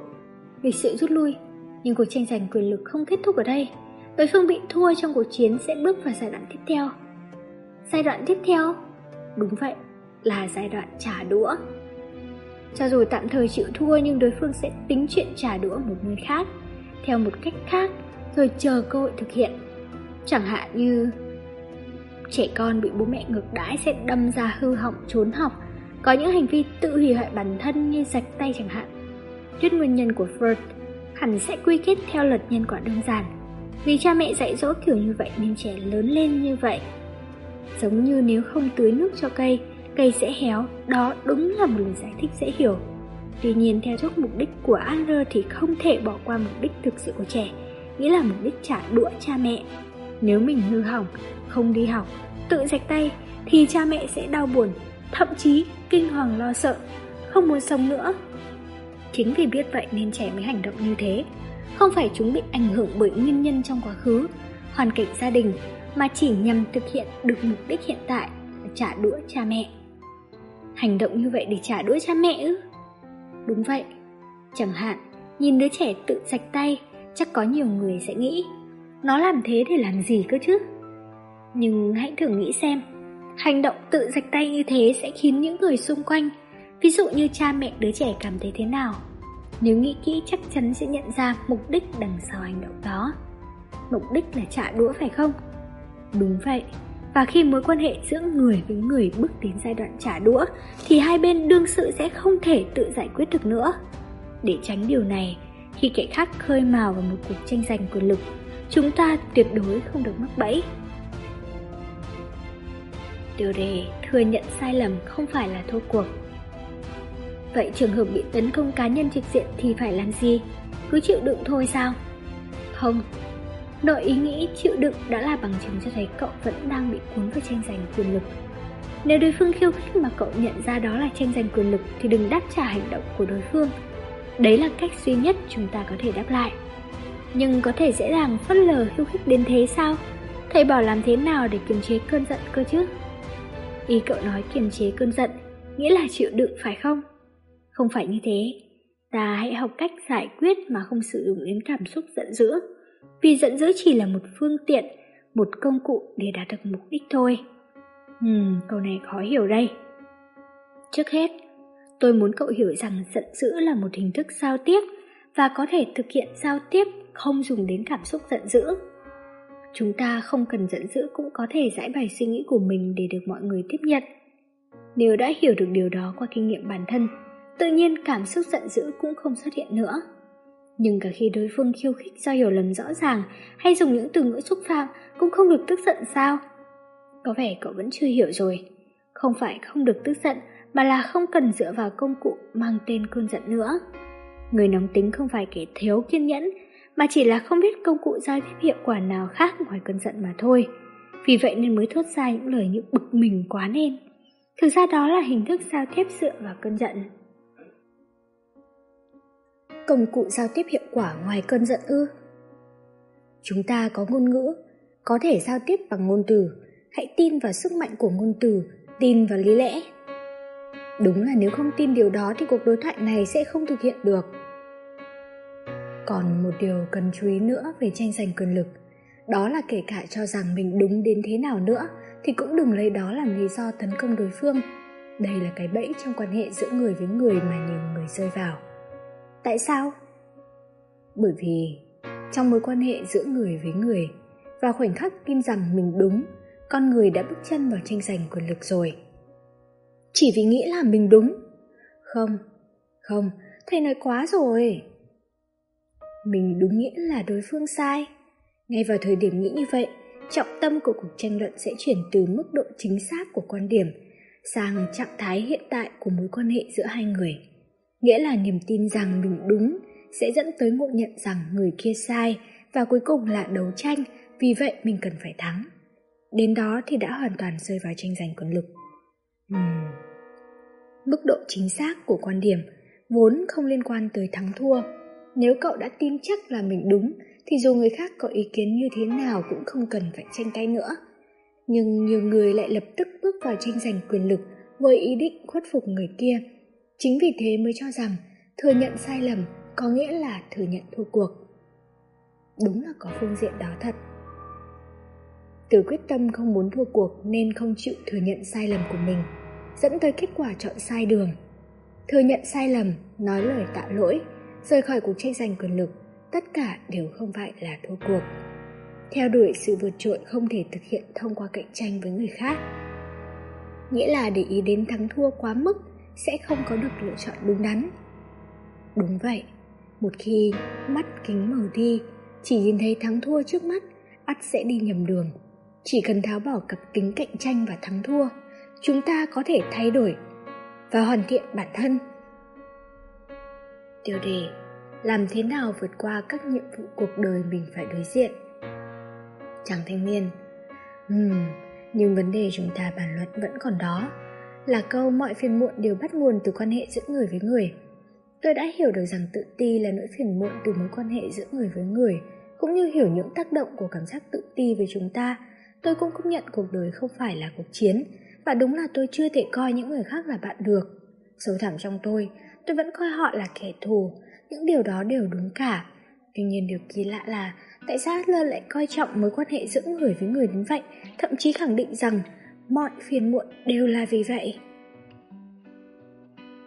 lịch sự rút lui, nhưng cuộc tranh giành quyền lực không kết thúc ở đây. Đối phương bị thua trong cuộc chiến sẽ bước vào giai đoạn tiếp theo. Giai đoạn tiếp theo? Đúng vậy, là giai đoạn trả đũa. Cho dù tạm thời chịu thua nhưng đối phương sẽ tính chuyện trả đũa một nơi khác, theo một cách khác, rồi chờ cơ hội thực hiện. Chẳng hạn như trẻ con bị bố mẹ ngược đãi sẽ đâm ra hư hỏng trốn học, có những hành vi tự hủy hoại bản thân như rạch tay chẳng hạn. Thuyết nguyên nhân của Freud hẳn sẽ quy kết theo luật nhân quả đơn giản. Vì cha mẹ dạy dỗ kiểu như vậy nên trẻ lớn lên như vậy. Giống như nếu không tưới nước cho cây, cây sẽ héo, đó đúng là một lời giải thích dễ hiểu. Tuy nhiên theo thuyết mục đích của Andrew thì không thể bỏ qua mục đích thực sự của trẻ, nghĩa là mục đích trả đũa cha mẹ. Nếu mình hư hỏng, không đi học, tự rạch tay thì cha mẹ sẽ đau buồn, thậm chí kinh hoàng lo sợ, không muốn sống nữa. Chính vì biết vậy nên trẻ mới hành động như thế. Không phải chúng bị ảnh hưởng bởi nguyên nhân trong quá khứ, hoàn cảnh gia đình, mà chỉ nhằm thực hiện được mục đích hiện tại là trả đũa cha mẹ. Hành động như vậy để trả đũa cha mẹ ư? Đúng vậy. Chẳng hạn, nhìn đứa trẻ tự sạch tay, chắc có nhiều người sẽ nghĩ nó làm thế để làm gì cơ chứ? Nhưng hãy thử nghĩ xem, hành động tự sạch tay như thế sẽ khiến những người xung quanh, ví dụ như cha mẹ đứa trẻ cảm thấy thế nào? Nếu nghĩ kỹ chắc chắn sẽ nhận ra mục đích đằng sau hành động đó. Mục đích là trả đũa phải không? Đúng vậy. Và khi mối quan hệ giữa người với người bước đến giai đoạn trả đũa thì hai bên đương sự sẽ không thể tự giải quyết được nữa. Để tránh điều này, khi kẻ khác khơi mào vào một cuộc tranh giành quyền lực, chúng ta tuyệt đối không được mắc bẫy. Điều đề thừa nhận sai lầm không phải là thua cuộc. Vậy trường hợp bị tấn công cá nhân trực diện thì phải làm gì? Cứ chịu đựng thôi sao? Không, nội ý nghĩ chịu đựng đã là bằng chứng cho thấy cậu vẫn đang bị cuốn vào tranh giành quyền lực. Nếu đối phương khiêu khích mà cậu nhận ra đó là tranh giành quyền lực thì đừng đáp trả hành động của đối phương. Đấy là cách duy nhất chúng ta có thể đáp lại. Nhưng có thể dễ dàng phớt lờ khiêu khích đến thế sao? Thầy bảo làm thế nào để kiềm chế cơn giận cơ chứ? Ý cậu nói kiềm chế cơn giận, nghĩa là chịu đựng phải không? Không phải như thế. Ta hãy học cách giải quyết mà không sử dụng đến cảm xúc giận dữ. Vì giận dữ chỉ là một phương tiện, một công cụ để đạt được mục đích thôi. Ừm, câu này khó hiểu đây. Trước hết, tôi muốn cậu hiểu rằng giận dữ là một hình thức giao tiếp và có thể thực hiện giao tiếp không dùng đến cảm xúc giận dữ. Chúng ta không cần giận dữ cũng có thể giải bày suy nghĩ của mình để được mọi người tiếp nhận. Nếu đã hiểu được điều đó qua kinh nghiệm bản thân, tự nhiên cảm xúc giận dữ cũng không xuất hiện nữa. Nhưng cả khi đối phương khiêu khích do hiểu lầm rõ ràng hay dùng những từ ngữ xúc phạm cũng không được tức giận sao? Có vẻ cậu vẫn chưa hiểu rồi. Không phải không được tức giận, mà là không cần dựa vào công cụ mang tên cơn giận nữa. Người nóng tính không phải kẻ thiếu kiên nhẫn, mà chỉ là không biết công cụ giao tiếp hiệu quả nào khác ngoài cơn giận mà thôi. Vì vậy nên mới thốt ra những lời như bực mình quá nên. Thực ra đó là hình thức giao tiếp dựa vào cơn giận. Công cụ giao tiếp hiệu quả ngoài cơn giận ư? Chúng ta có ngôn ngữ, có thể giao tiếp bằng ngôn từ. Hãy tin vào sức mạnh của ngôn từ, tin vào lý lẽ. Đúng là nếu không tin điều đó thì cuộc đối thoại này sẽ không thực hiện được. Còn một điều cần chú ý nữa về tranh giành quyền lực, đó là kể cả cho rằng mình đúng đến thế nào nữa thì cũng đừng lấy đó làm lý do tấn công đối phương. Đây là cái bẫy trong quan hệ giữa người với người mà nhiều người rơi vào. Tại sao? Bởi vì trong mối quan hệ giữa người với người, vào khoảnh khắc tin rằng mình đúng, con người đã bước chân vào tranh giành quyền lực rồi. Chỉ vì nghĩ là mình đúng? Không, không, thầy nói quá rồi. Mình đúng nghĩa là đối phương sai. Ngay vào thời điểm nghĩ như vậy, trọng tâm của cuộc tranh luận sẽ chuyển từ mức độ chính xác của quan điểm sang trạng thái hiện tại của mối quan hệ giữa hai người. Nghĩa là niềm tin rằng mình đúng sẽ dẫn tới ngộ nhận rằng người kia sai và cuối cùng là đấu tranh, vì vậy mình cần phải thắng. Đến đó thì đã hoàn toàn rơi vào tranh giành quyền lực. Uhm. Mức độ chính xác của quan điểm vốn không liên quan tới thắng thua nếu cậu đã tin chắc là mình đúng, thì dù người khác có ý kiến như thế nào cũng không cần phải tranh cãi nữa. Nhưng nhiều người lại lập tức bước vào tranh giành quyền lực với ý định khuất phục người kia. Chính vì thế mới cho rằng thừa nhận sai lầm có nghĩa là thừa nhận thua cuộc. Đúng là có phương diện đó thật. Từ quyết tâm không muốn thua cuộc nên không chịu thừa nhận sai lầm của mình, dẫn tới kết quả chọn sai đường. Thừa nhận sai lầm, nói lời tạ lỗi, rời khỏi cuộc tranh giành quyền lực, tất cả đều không phải là thua cuộc. Theo đuổi sự vượt trội không thể thực hiện thông qua cạnh tranh với người khác. Nghĩa là để ý đến thắng thua quá mức sẽ không có được lựa chọn đúng đắn. Đúng vậy, một khi mắt kính mở đi, chỉ nhìn thấy thắng thua trước mắt, ắt sẽ đi nhầm đường. Chỉ cần tháo bỏ cặp kính cạnh tranh và thắng thua, chúng ta có thể thay đổi và hoàn thiện bản thân Tiêu đề Làm thế nào vượt qua các nhiệm vụ cuộc đời mình phải đối diện Chàng thanh niên Ừm, nhưng vấn đề chúng ta bàn luận vẫn còn đó là câu mọi phiền muộn đều bắt nguồn từ quan hệ giữa người với người. Tôi đã hiểu được rằng tự ti là nỗi phiền muộn từ mối quan hệ giữa người với người, cũng như hiểu những tác động của cảm giác tự ti về chúng ta. Tôi cũng công nhận cuộc đời không phải là cuộc chiến, và đúng là tôi chưa thể coi những người khác là bạn được. Sâu thẳm trong tôi, tôi vẫn coi họ là kẻ thù, những điều đó đều đúng cả. Tuy nhiên điều kỳ lạ là tại sao Adler lại coi trọng mối quan hệ giữa người với người đến vậy, thậm chí khẳng định rằng mọi phiền muộn đều là vì vậy.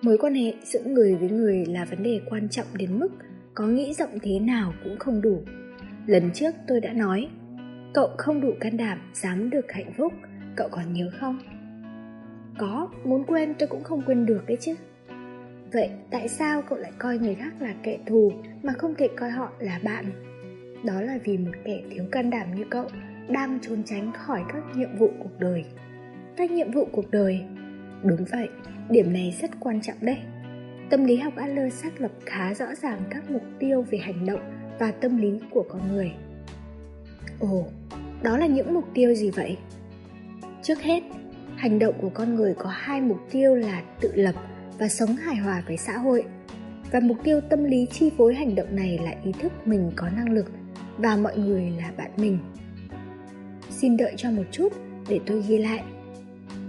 Mối quan hệ giữa người với người là vấn đề quan trọng đến mức có nghĩ rộng thế nào cũng không đủ. Lần trước tôi đã nói, cậu không đủ can đảm dám được hạnh phúc, cậu còn nhớ không? Có, muốn quên tôi cũng không quên được đấy chứ. Vậy tại sao cậu lại coi người khác là kẻ thù mà không thể coi họ là bạn? Đó là vì một kẻ thiếu can đảm như cậu đang trốn tránh khỏi các nhiệm vụ cuộc đời. Các nhiệm vụ cuộc đời. Đúng vậy, điểm này rất quan trọng đấy. Tâm lý học Adler xác lập khá rõ ràng các mục tiêu về hành động và tâm lý của con người. Ồ, đó là những mục tiêu gì vậy? Trước hết, hành động của con người có hai mục tiêu là tự lập và sống hài hòa với xã hội và mục tiêu tâm lý chi phối hành động này là ý thức mình có năng lực và mọi người là bạn mình xin đợi cho một chút để tôi ghi lại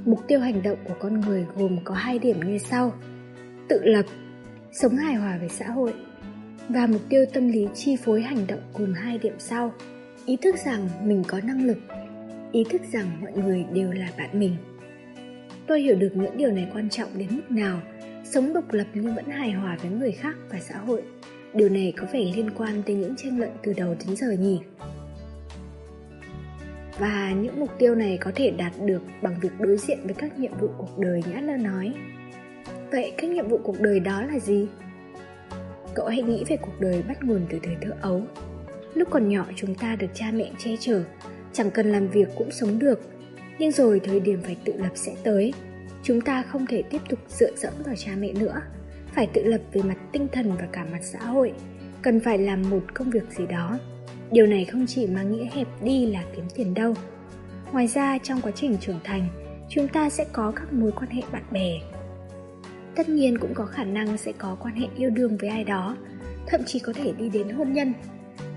mục tiêu hành động của con người gồm có hai điểm như sau. Tự lập, sống hài hòa với xã hội. Và mục tiêu tâm lý chi phối hành động gồm hai điểm sau. Ý thức rằng mình có năng lực, ý thức rằng mọi người đều là bạn mình. Tôi hiểu được những điều này quan trọng đến mức nào. Sống độc lập nhưng vẫn hài hòa với người khác và xã hội. Điều này có vẻ liên quan tới những tranh luận từ đầu đến giờ nhỉ? Và những mục tiêu này có thể đạt được bằng việc đối diện với các nhiệm vụ cuộc đời nhã lơ nói. Vậy các nhiệm vụ cuộc đời đó là gì? Cậu hãy nghĩ về cuộc đời bắt nguồn từ thời thơ ấu. Lúc còn nhỏ, chúng ta được cha mẹ che chở, chẳng cần làm việc cũng sống được. Nhưng rồi thời điểm phải tự lập sẽ tới. Chúng ta không thể tiếp tục dựa dẫm vào cha mẹ nữa. Phải tự lập về mặt tinh thần và cả mặt xã hội. Cần phải làm một công việc gì đó điều này không chỉ mang nghĩa hẹp đi là kiếm tiền đâu. Ngoài ra trong quá trình trưởng thành chúng ta sẽ có các mối quan hệ bạn bè. Tất nhiên cũng có khả năng sẽ có quan hệ yêu đương với ai đó thậm chí có thể đi đến hôn nhân.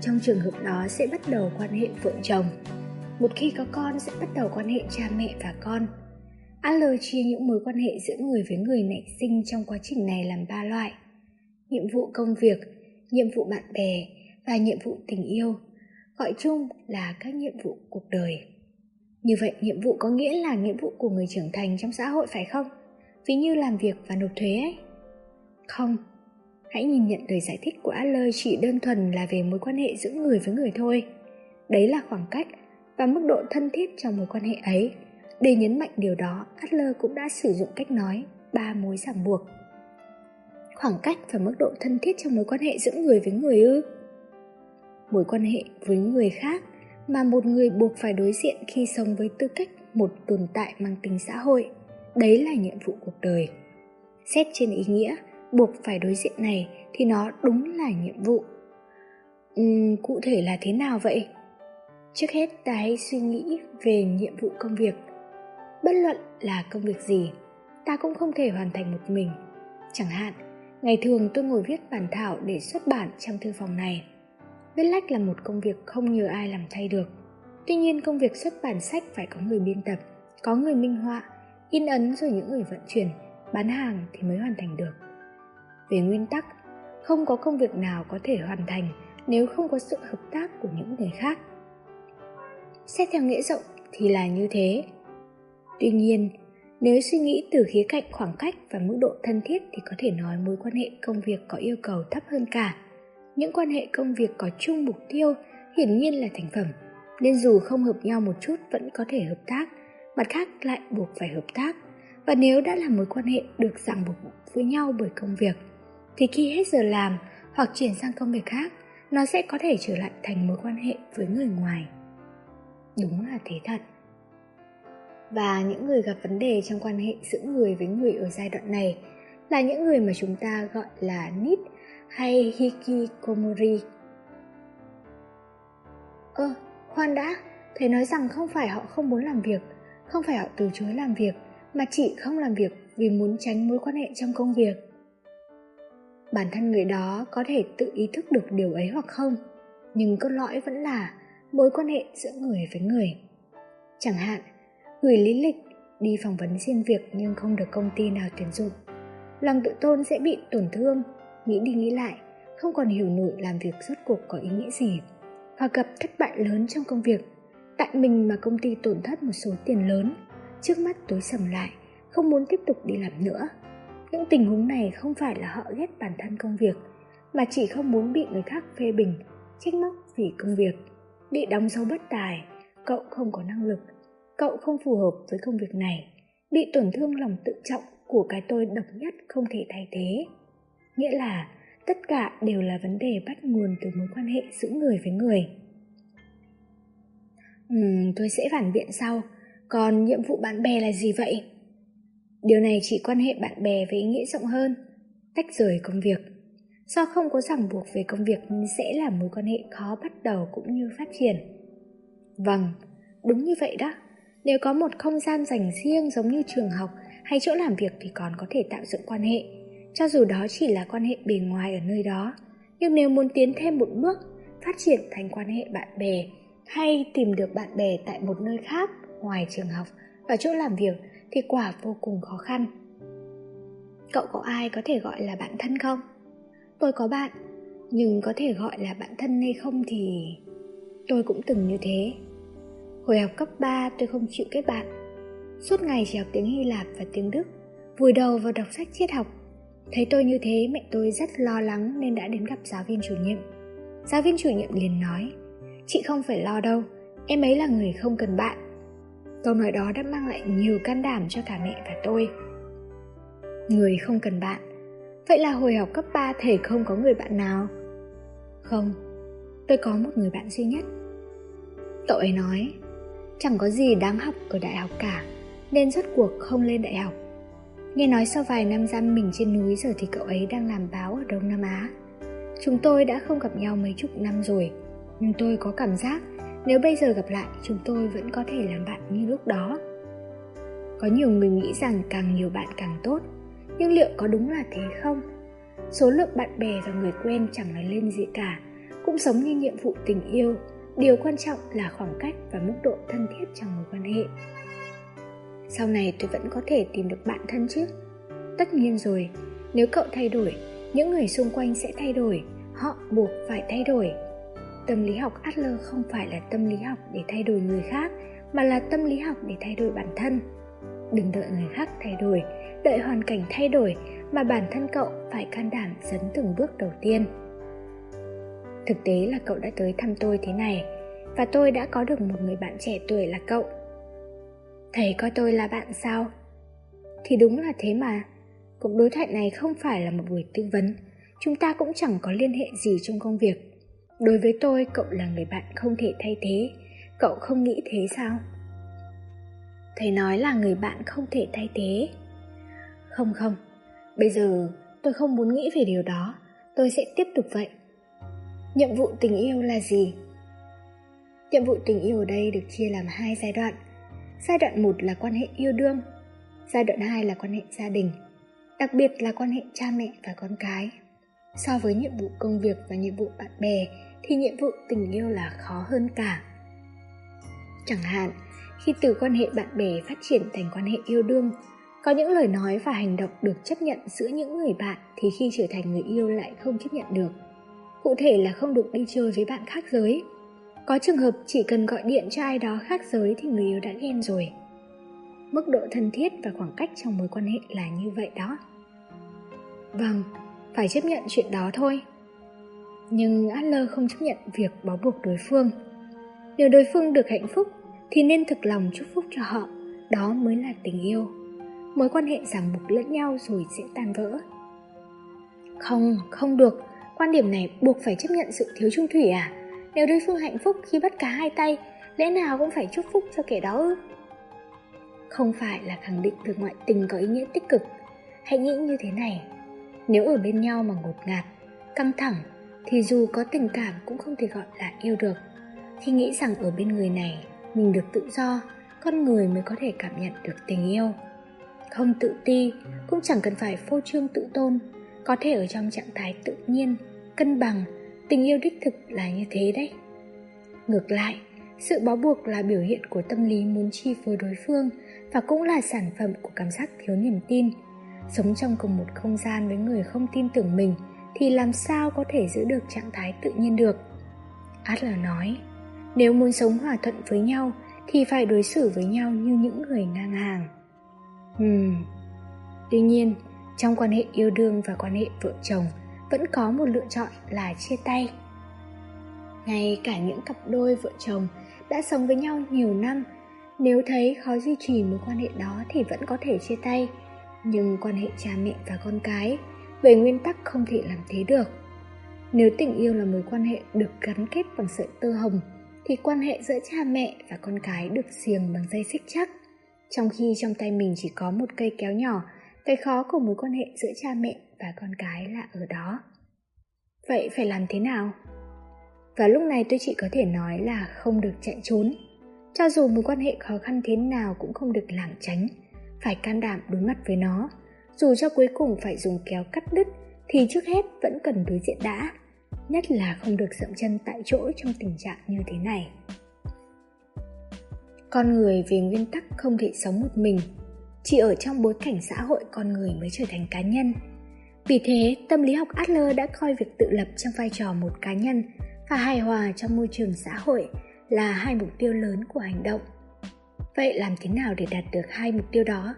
Trong trường hợp đó sẽ bắt đầu quan hệ vợ chồng. Một khi có con sẽ bắt đầu quan hệ cha mẹ và con. Adler chia những mối quan hệ giữa người với người nảy sinh trong quá trình này làm ba loại. Nhiệm vụ công việc, nhiệm vụ bạn bè và nhiệm vụ tình yêu, gọi chung là các nhiệm vụ cuộc đời. Như vậy, nhiệm vụ có nghĩa là nhiệm vụ của người trưởng thành trong xã hội phải không? Ví như làm việc và nộp thuế ấy. Không, hãy nhìn nhận lời giải thích của Adler chỉ đơn thuần là về mối quan hệ giữa người với người thôi. Đấy là khoảng cách và mức độ thân thiết trong mối quan hệ ấy để nhấn mạnh điều đó, Adler cũng đã sử dụng cách nói ba mối ràng buộc. Khoảng cách và mức độ thân thiết trong mối quan hệ giữa người với người ư? Mối quan hệ với người khác mà một người buộc phải đối diện khi sống với tư cách một tồn tại mang tính xã hội. Đấy là nhiệm vụ cuộc đời. Xét trên ý nghĩa, buộc phải đối diện này thì nó đúng là nhiệm vụ. Uhm, cụ thể là thế nào vậy? Trước hết ta hãy suy nghĩ về nhiệm vụ công việc bất luận là công việc gì ta cũng không thể hoàn thành một mình chẳng hạn ngày thường tôi ngồi viết bản thảo để xuất bản trong thư phòng này viết lách là một công việc không nhờ ai làm thay được. Tuy nhiên công việc xuất bản sách phải có người biên tập có người minh họa in ấn rồi những người vận chuyển bán hàng thì mới hoàn thành được. Về nguyên tắc không có công việc nào có thể hoàn thành nếu không có sự hợp tác của những người khác. Xét theo nghĩa rộng thì là như thế. Tuy nhiên, nếu suy nghĩ từ khía cạnh khoảng cách và mức độ thân thiết thì có thể nói mối quan hệ công việc có yêu cầu thấp hơn cả. Những quan hệ công việc có chung mục tiêu hiển nhiên là thành phẩm, nên dù không hợp nhau một chút vẫn có thể hợp tác, mặt khác lại buộc phải hợp tác. Và nếu đã là mối quan hệ được ràng buộc với nhau bởi công việc, thì khi hết giờ làm hoặc chuyển sang công việc khác, nó sẽ có thể trở lại thành mối quan hệ với người ngoài. Đúng là thế thật và những người gặp vấn đề trong quan hệ giữa người với người ở giai đoạn này là những người mà chúng ta gọi là nít hay hikikomori. Ơ, ờ, khoan đã, thầy nói rằng không phải họ không muốn làm việc, không phải họ từ chối làm việc, mà chị không làm việc vì muốn tránh mối quan hệ trong công việc. Bản thân người đó có thể tự ý thức được điều ấy hoặc không nhưng cốt lõi vẫn là mối quan hệ giữa người với người. Chẳng hạn gửi lý lịch đi phỏng vấn xin việc nhưng không được công ty nào tuyển dụng. Lòng tự tôn sẽ bị tổn thương nghĩ đi nghĩ lại, không còn hiểu nổi làm việc rốt cuộc có ý nghĩa gì. Và gặp thất bại lớn trong công việc tại mình mà công ty tổn thất một số tiền lớn. Trước mắt tối sầm lại, không muốn tiếp tục đi làm nữa. Những tình huống này không phải là họ ghét bản thân công việc, mà chỉ không muốn bị người khác phê bình, trách móc vì công việc. Bị đóng dấu bất tài, cậu không có năng lực, cậu không phù hợp với công việc này. Bị tổn thương lòng tự trọng của cái tôi độc nhất không thể thay thế nghĩa là tất cả đều là vấn đề bắt nguồn từ mối quan hệ giữa người với người ừ tôi sẽ phản biện sau. Còn nhiệm vụ bạn bè là gì vậy? Điều này chỉ quan hệ bạn bè với ý nghĩa rộng hơn, tách rời công việc. Do không có ràng buộc về công việc nên sẽ là mối quan hệ khó bắt đầu cũng như phát triển. Vâng, đúng như vậy đó. Nếu có một không gian dành riêng giống như trường học hay chỗ làm việc thì còn có thể tạo dựng quan hệ, cho dù đó chỉ là quan hệ bề ngoài ở nơi đó. Nhưng nếu muốn tiến thêm một bước, phát triển thành quan hệ bạn bè hay tìm được bạn bè tại một nơi khác ngoài trường học và chỗ làm việc thì quả vô cùng khó khăn. Cậu có ai có thể gọi là bạn thân không? Tôi có bạn, nhưng có thể gọi là bạn thân hay không thì tôi cũng từng như thế. Hồi học cấp 3 tôi không chịu kết bạn. Suốt ngày chỉ học tiếng Hy Lạp và tiếng Đức, vùi đầu vào đọc sách triết học. Thấy tôi như thế mẹ tôi rất lo lắng nên đã đến gặp giáo viên chủ nhiệm. Giáo viên chủ nhiệm liền nói, Chị không phải lo đâu, em ấy là người không cần bạn. Câu nói đó đã mang lại nhiều can đảm cho cả mẹ và tôi. Người không cần bạn. Vậy là hồi học cấp 3 thầy không có người bạn nào? Không, tôi có một người bạn duy nhất. Cậu ấy nói, chẳng có gì đáng học ở đại học cả, nên rốt cuộc không lên đại học. Nghe nói sau vài năm giam mình trên núi giờ thì cậu ấy đang làm báo ở Đông Nam Á. Chúng tôi đã không gặp nhau mấy chục năm rồi, nhưng tôi có cảm giác nếu bây giờ gặp lại chúng tôi vẫn có thể làm bạn như lúc đó. Có nhiều người nghĩ rằng càng nhiều bạn càng tốt nhưng liệu có đúng là thế không? Số lượng bạn bè và người quen chẳng nói lên gì cả cũng giống như nhiệm vụ tình yêu. Điều quan trọng là khoảng cách và mức độ thân thiết trong mối quan hệ sau này tôi vẫn có thể tìm được bạn thân chứ? Tất nhiên rồi, nếu cậu thay đổi, những người xung quanh sẽ thay đổi, họ buộc phải thay đổi. Tâm lý học Adler không phải là tâm lý học để thay đổi người khác, mà là tâm lý học để thay đổi bản thân. Đừng đợi người khác thay đổi, đợi hoàn cảnh thay đổi mà bản thân cậu phải can đảm dấn từng bước đầu tiên. Thực tế là cậu đã tới thăm tôi thế này, và tôi đã có được một người bạn trẻ tuổi là cậu thầy coi tôi là bạn sao? Thì đúng là thế mà. Cuộc đối thoại này không phải là một buổi tư vấn. Chúng ta cũng chẳng có liên hệ gì trong công việc. Đối với tôi, cậu là người bạn không thể thay thế. Cậu không nghĩ thế sao? Thầy nói là người bạn không thể thay thế. Không không. Bây giờ tôi không muốn nghĩ về điều đó. Tôi sẽ tiếp tục vậy. Nhiệm vụ tình yêu là gì? Nhiệm vụ tình yêu ở đây được chia làm hai giai đoạn giai đoạn một là quan hệ yêu đương, giai đoạn hai là quan hệ gia đình, đặc biệt là quan hệ cha mẹ và con cái. So với nhiệm vụ công việc và nhiệm vụ bạn bè thì nhiệm vụ tình yêu là khó hơn cả. Chẳng hạn, khi từ quan hệ bạn bè phát triển thành quan hệ yêu đương, có những lời nói và hành động được chấp nhận giữa những người bạn thì khi trở thành người yêu lại không chấp nhận được. Cụ thể là không được đi chơi với bạn khác giới có trường hợp chỉ cần gọi điện cho ai đó khác giới thì người yêu đã ghen rồi mức độ thân thiết và khoảng cách trong mối quan hệ là như vậy đó vâng phải chấp nhận chuyện đó thôi nhưng Adler không chấp nhận việc bó buộc đối phương. Nếu đối phương được hạnh phúc thì nên thực lòng chúc phúc cho họ, đó mới là tình yêu. Mối quan hệ ràng buộc lẫn nhau rồi sẽ tan vỡ. Không, không được, quan điểm này buộc phải chấp nhận sự thiếu trung thủy à? Nếu đối phương hạnh phúc khi bắt cả hai tay, lẽ nào cũng phải chúc phúc cho kẻ đó ư? Không phải là khẳng định được ngoại tình có ý nghĩa tích cực. Hãy nghĩ như thế này, nếu ở bên nhau mà ngột ngạt, căng thẳng thì dù có tình cảm cũng không thể gọi là yêu được khi nghĩ rằng ở bên người này mình được tự do con người mới có thể cảm nhận được tình yêu Không tự ti, cũng chẳng cần phải phô trương tự tôn, có thể ở trong trạng thái tự nhiên, cân bằng, tình yêu đích thực là như thế đấy. Ngược lại, sự bó buộc là biểu hiện của tâm lý muốn chi phối đối phương và cũng là sản phẩm của cảm giác thiếu niềm tin. Sống trong cùng một không gian với người không tin tưởng mình thì làm sao có thể giữ được trạng thái tự nhiên được. Adler nói, nếu muốn sống hòa thuận với nhau thì phải đối xử với nhau như những người ngang hàng. Hmm. Tuy nhiên, trong quan hệ yêu đương và quan hệ vợ chồng vẫn có một lựa chọn là chia tay. Ngay cả những cặp đôi vợ chồng đã sống với nhau nhiều năm, nếu thấy khó duy trì mối quan hệ đó thì vẫn có thể chia tay. Nhưng quan hệ cha mẹ và con cái, về nguyên tắc không thể làm thế được. Nếu tình yêu là mối quan hệ được gắn kết bằng sợi tơ hồng, thì quan hệ giữa cha mẹ và con cái được xiềng bằng dây xích chắc. Trong khi trong tay mình chỉ có một cây kéo nhỏ, cái khó của mối quan hệ giữa cha mẹ và con cái là ở đó. Vậy phải làm thế nào? Và lúc này tôi chỉ có thể nói là không được chạy trốn. Cho dù mối quan hệ khó khăn thế nào cũng không được lảng tránh, phải can đảm đối mặt với nó. Dù cho cuối cùng phải dùng kéo cắt đứt thì trước hết vẫn cần đối diện đã. Nhất là không được dậm chân tại chỗ trong tình trạng như thế này. Con người về nguyên tắc không thể sống một mình, chỉ ở trong bối cảnh xã hội con người mới trở thành cá nhân. Vì thế, tâm lý học Adler đã coi việc tự lập trong vai trò một cá nhân và hài hòa trong môi trường xã hội là hai mục tiêu lớn của hành động. Vậy làm thế nào để đạt được hai mục tiêu đó?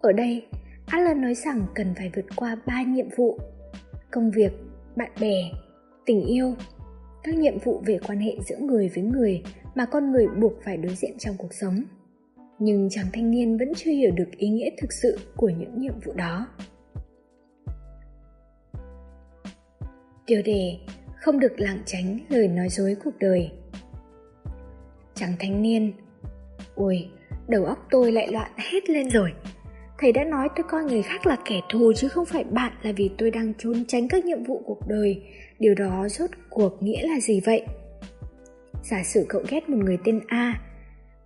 Ở đây, Adler nói rằng cần phải vượt qua ba nhiệm vụ: công việc, bạn bè, tình yêu. Các nhiệm vụ về quan hệ giữa người với người mà con người buộc phải đối diện trong cuộc sống. Nhưng chàng thanh niên vẫn chưa hiểu được ý nghĩa thực sự của những nhiệm vụ đó. Tiêu đề không được lảng tránh lời nói dối cuộc đời. Chàng thanh niên, ôi, đầu óc tôi lại loạn hết lên rồi. Thầy đã nói tôi coi người khác là kẻ thù chứ không phải bạn là vì tôi đang trốn tránh các nhiệm vụ cuộc đời. Điều đó rốt cuộc nghĩa là gì vậy? Giả sử cậu ghét một người tên a,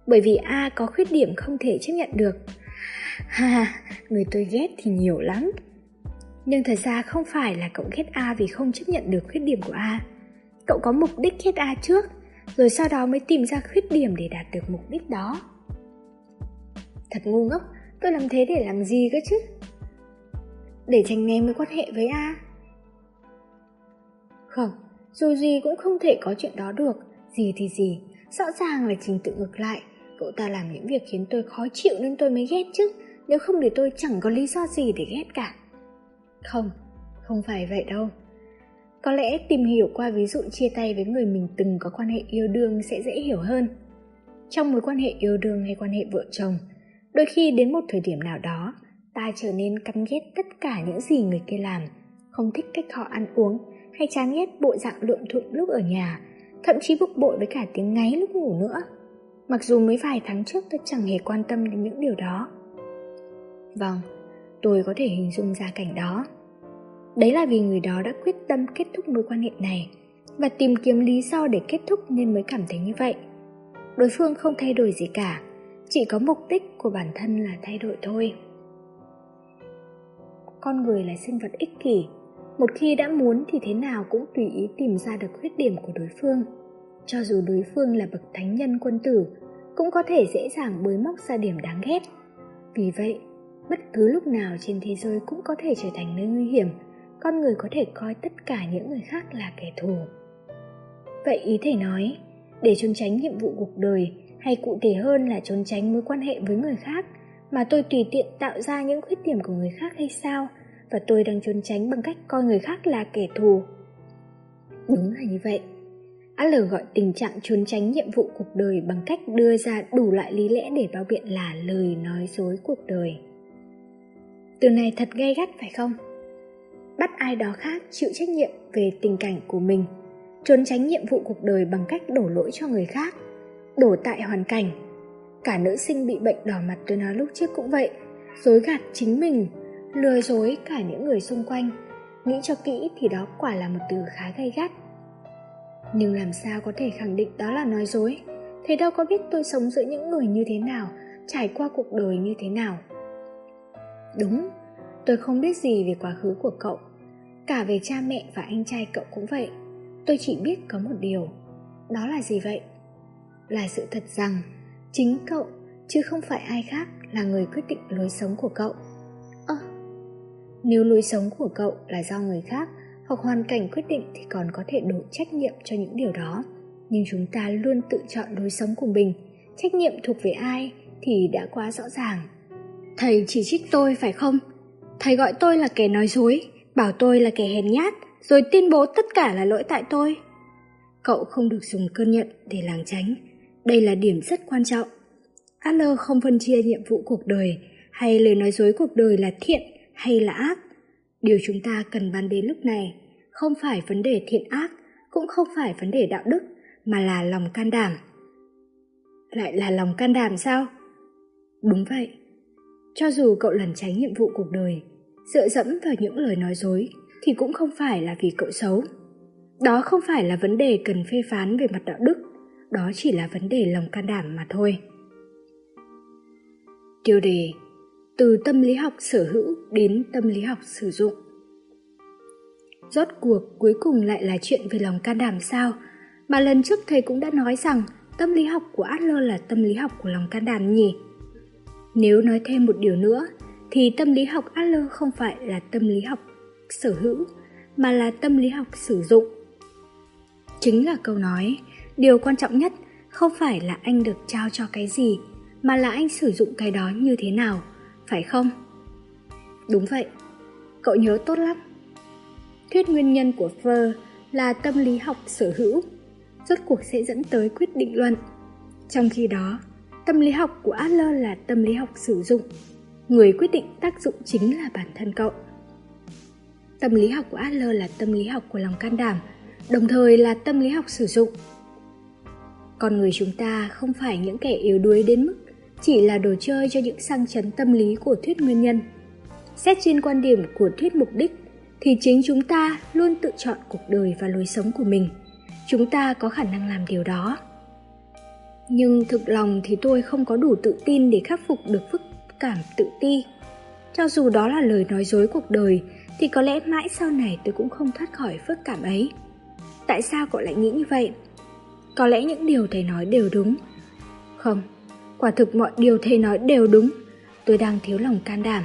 bởi vì a có khuyết điểm không thể chấp nhận được. Ha người tôi ghét thì nhiều lắm nhưng thật ra không phải là cậu ghét A vì không chấp nhận được khuyết điểm của A. Cậu có mục đích ghét A trước, rồi sau đó mới tìm ra khuyết điểm để đạt được mục đích đó. Thật ngu ngốc, tôi làm thế để làm gì cơ chứ? Để tránh né mối quan hệ với A. Không, dù gì cũng không thể có chuyện đó được, gì thì gì, rõ ràng là trình tự ngược lại. Cậu ta làm những việc khiến tôi khó chịu nên tôi mới ghét chứ, nếu không thì tôi chẳng có lý do gì để ghét cả. Không, không phải vậy đâu. Có lẽ tìm hiểu qua ví dụ chia tay với người mình từng có quan hệ yêu đương sẽ dễ hiểu hơn. Trong mối quan hệ yêu đương hay quan hệ vợ chồng, đôi khi đến một thời điểm nào đó, ta trở nên căm ghét tất cả những gì người kia làm, không thích cách họ ăn uống hay chán ghét bộ dạng lượm thụm lúc ở nhà, thậm chí bực bội với cả tiếng ngáy lúc ngủ nữa. Mặc dù mới vài tháng trước tôi chẳng hề quan tâm đến những điều đó. Vâng, tôi có thể hình dung ra cảnh đó. Đấy là vì người đó đã quyết tâm kết thúc mối quan hệ này và tìm kiếm lý do để kết thúc nên mới cảm thấy như vậy. Đối phương không thay đổi gì cả, chỉ có mục đích của bản thân là thay đổi thôi. Con người là sinh vật ích kỷ, một khi đã muốn thì thế nào cũng tùy ý tìm ra được khuyết điểm của đối phương. Cho dù đối phương là bậc thánh nhân quân tử, cũng có thể dễ dàng bới móc ra điểm đáng ghét. Vì vậy bất cứ lúc nào trên thế giới cũng có thể trở thành nơi nguy hiểm. Con người có thể coi tất cả những người khác là kẻ thù. Vậy ý thầy nói, để trốn tránh nhiệm vụ cuộc đời, hay cụ thể hơn là trốn tránh mối quan hệ với người khác, mà tôi tùy tiện tạo ra những khuyết điểm của người khác hay sao? Và tôi đang trốn tránh bằng cách coi người khác là kẻ thù. Đúng là như vậy. Al gọi tình trạng trốn tránh nhiệm vụ cuộc đời bằng cách đưa ra đủ loại lý lẽ để bao biện là lời nói dối cuộc đời từ này thật gay gắt phải không? Bắt ai đó khác chịu trách nhiệm về tình cảnh của mình, trốn tránh nhiệm vụ cuộc đời bằng cách đổ lỗi cho người khác, đổ tại hoàn cảnh. Cả nữ sinh bị bệnh đỏ mặt tôi nói lúc trước cũng vậy, dối gạt chính mình, lừa dối cả những người xung quanh. Nghĩ cho kỹ thì đó quả là một từ khá gay gắt. Nhưng làm sao có thể khẳng định đó là nói dối? Thế đâu có biết tôi sống giữa những người như thế nào, trải qua cuộc đời như thế nào? Đúng, tôi không biết gì về quá khứ của cậu. Cả về cha mẹ và anh trai cậu cũng vậy. Tôi chỉ biết có một điều. Đó là gì vậy? Là sự thật rằng chính cậu chứ không phải ai khác là người quyết định lối sống của cậu. Ơ, à, nếu lối sống của cậu là do người khác hoặc hoàn cảnh quyết định thì còn có thể đổ trách nhiệm cho những điều đó. Nhưng chúng ta luôn tự chọn lối sống của mình. Trách nhiệm thuộc về ai thì đã quá rõ ràng. Thầy chỉ trích tôi phải không? Thầy gọi tôi là kẻ nói dối, bảo tôi là kẻ hèn nhát, rồi tuyên bố tất cả là lỗi tại tôi. Cậu không được dùng cơn nhận để làng tránh. Đây là điểm rất quan trọng. Adler không phân chia nhiệm vụ cuộc đời hay lời nói dối cuộc đời là thiện hay là ác. Điều chúng ta cần bàn đến lúc này không phải vấn đề thiện ác, cũng không phải vấn đề đạo đức, mà là lòng can đảm. Lại là lòng can đảm sao? Đúng vậy. Cho dù cậu lẩn tránh nhiệm vụ cuộc đời, dựa dẫm vào những lời nói dối, thì cũng không phải là vì cậu xấu. Đó không phải là vấn đề cần phê phán về mặt đạo đức, đó chỉ là vấn đề lòng can đảm mà thôi. Tiêu đề Từ tâm lý học sở hữu đến tâm lý học sử dụng Rốt cuộc cuối cùng lại là chuyện về lòng can đảm sao? Mà lần trước thầy cũng đã nói rằng tâm lý học của Adler là tâm lý học của lòng can đảm nhỉ? Nếu nói thêm một điều nữa, thì tâm lý học Adler không phải là tâm lý học sở hữu, mà là tâm lý học sử dụng. Chính là câu nói, điều quan trọng nhất không phải là anh được trao cho cái gì, mà là anh sử dụng cái đó như thế nào, phải không? Đúng vậy, cậu nhớ tốt lắm. Thuyết nguyên nhân của Fur là tâm lý học sở hữu, rốt cuộc sẽ dẫn tới quyết định luận. Trong khi đó, tâm lý học của Adler là tâm lý học sử dụng. Người quyết định tác dụng chính là bản thân cậu. Tâm lý học của Adler là tâm lý học của lòng can đảm, đồng thời là tâm lý học sử dụng. Con người chúng ta không phải những kẻ yếu đuối đến mức chỉ là đồ chơi cho những sang chấn tâm lý của thuyết nguyên nhân. Xét trên quan điểm của thuyết mục đích, thì chính chúng ta luôn tự chọn cuộc đời và lối sống của mình. Chúng ta có khả năng làm điều đó. Nhưng thực lòng thì tôi không có đủ tự tin để khắc phục được phức cảm tự ti. Cho dù đó là lời nói dối cuộc đời, thì có lẽ mãi sau này tôi cũng không thoát khỏi phức cảm ấy. Tại sao cậu lại nghĩ như vậy? Có lẽ những điều thầy nói đều đúng. Không, quả thực mọi điều thầy nói đều đúng. Tôi đang thiếu lòng can đảm.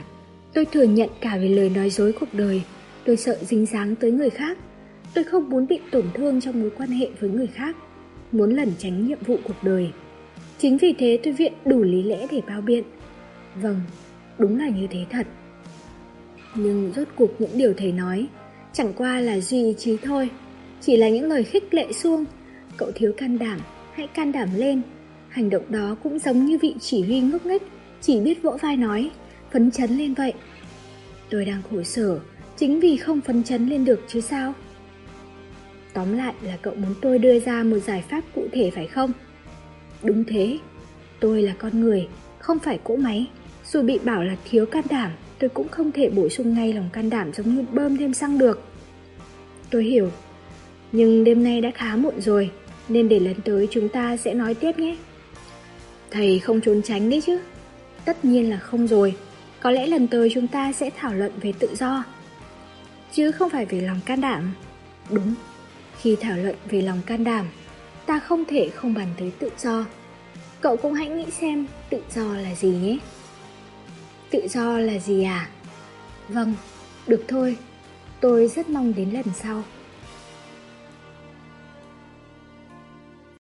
Tôi thừa nhận cả về lời nói dối cuộc đời. Tôi sợ dính dáng tới người khác. Tôi không muốn bị tổn thương trong mối quan hệ với người khác. Muốn lẩn tránh nhiệm vụ cuộc đời. Chính vì thế tôi viện đủ lý lẽ để bao biện. Vâng, đúng là như thế thật. Nhưng rốt cuộc những điều thầy nói chẳng qua là duy ý chí thôi. Chỉ là những lời khích lệ xuông. Cậu thiếu can đảm, hãy can đảm lên. Hành động đó cũng giống như vị chỉ huy ngốc nghếch, chỉ biết vỗ vai nói, phấn chấn lên vậy. Tôi đang khổ sở, chính vì không phấn chấn lên được chứ sao? Tóm lại là cậu muốn tôi đưa ra một giải pháp cụ thể phải không? Đúng thế, tôi là con người, không phải cỗ máy. Dù bị bảo là thiếu can đảm, tôi cũng không thể bổ sung ngay lòng can đảm giống như bơm thêm xăng được. Tôi hiểu, nhưng đêm nay đã khá muộn rồi, nên để lần tới chúng ta sẽ nói tiếp nhé. Thầy không trốn tránh đấy chứ. Tất nhiên là không rồi. Có lẽ lần tới chúng ta sẽ thảo luận về tự do. Chứ không phải về lòng can đảm. Đúng, khi thảo luận về lòng can đảm, ta không thể không bàn tới tự do. Cậu cũng hãy nghĩ xem tự do là gì nhé. Tự do là gì à? Vâng, được thôi. Tôi rất mong đến lần sau.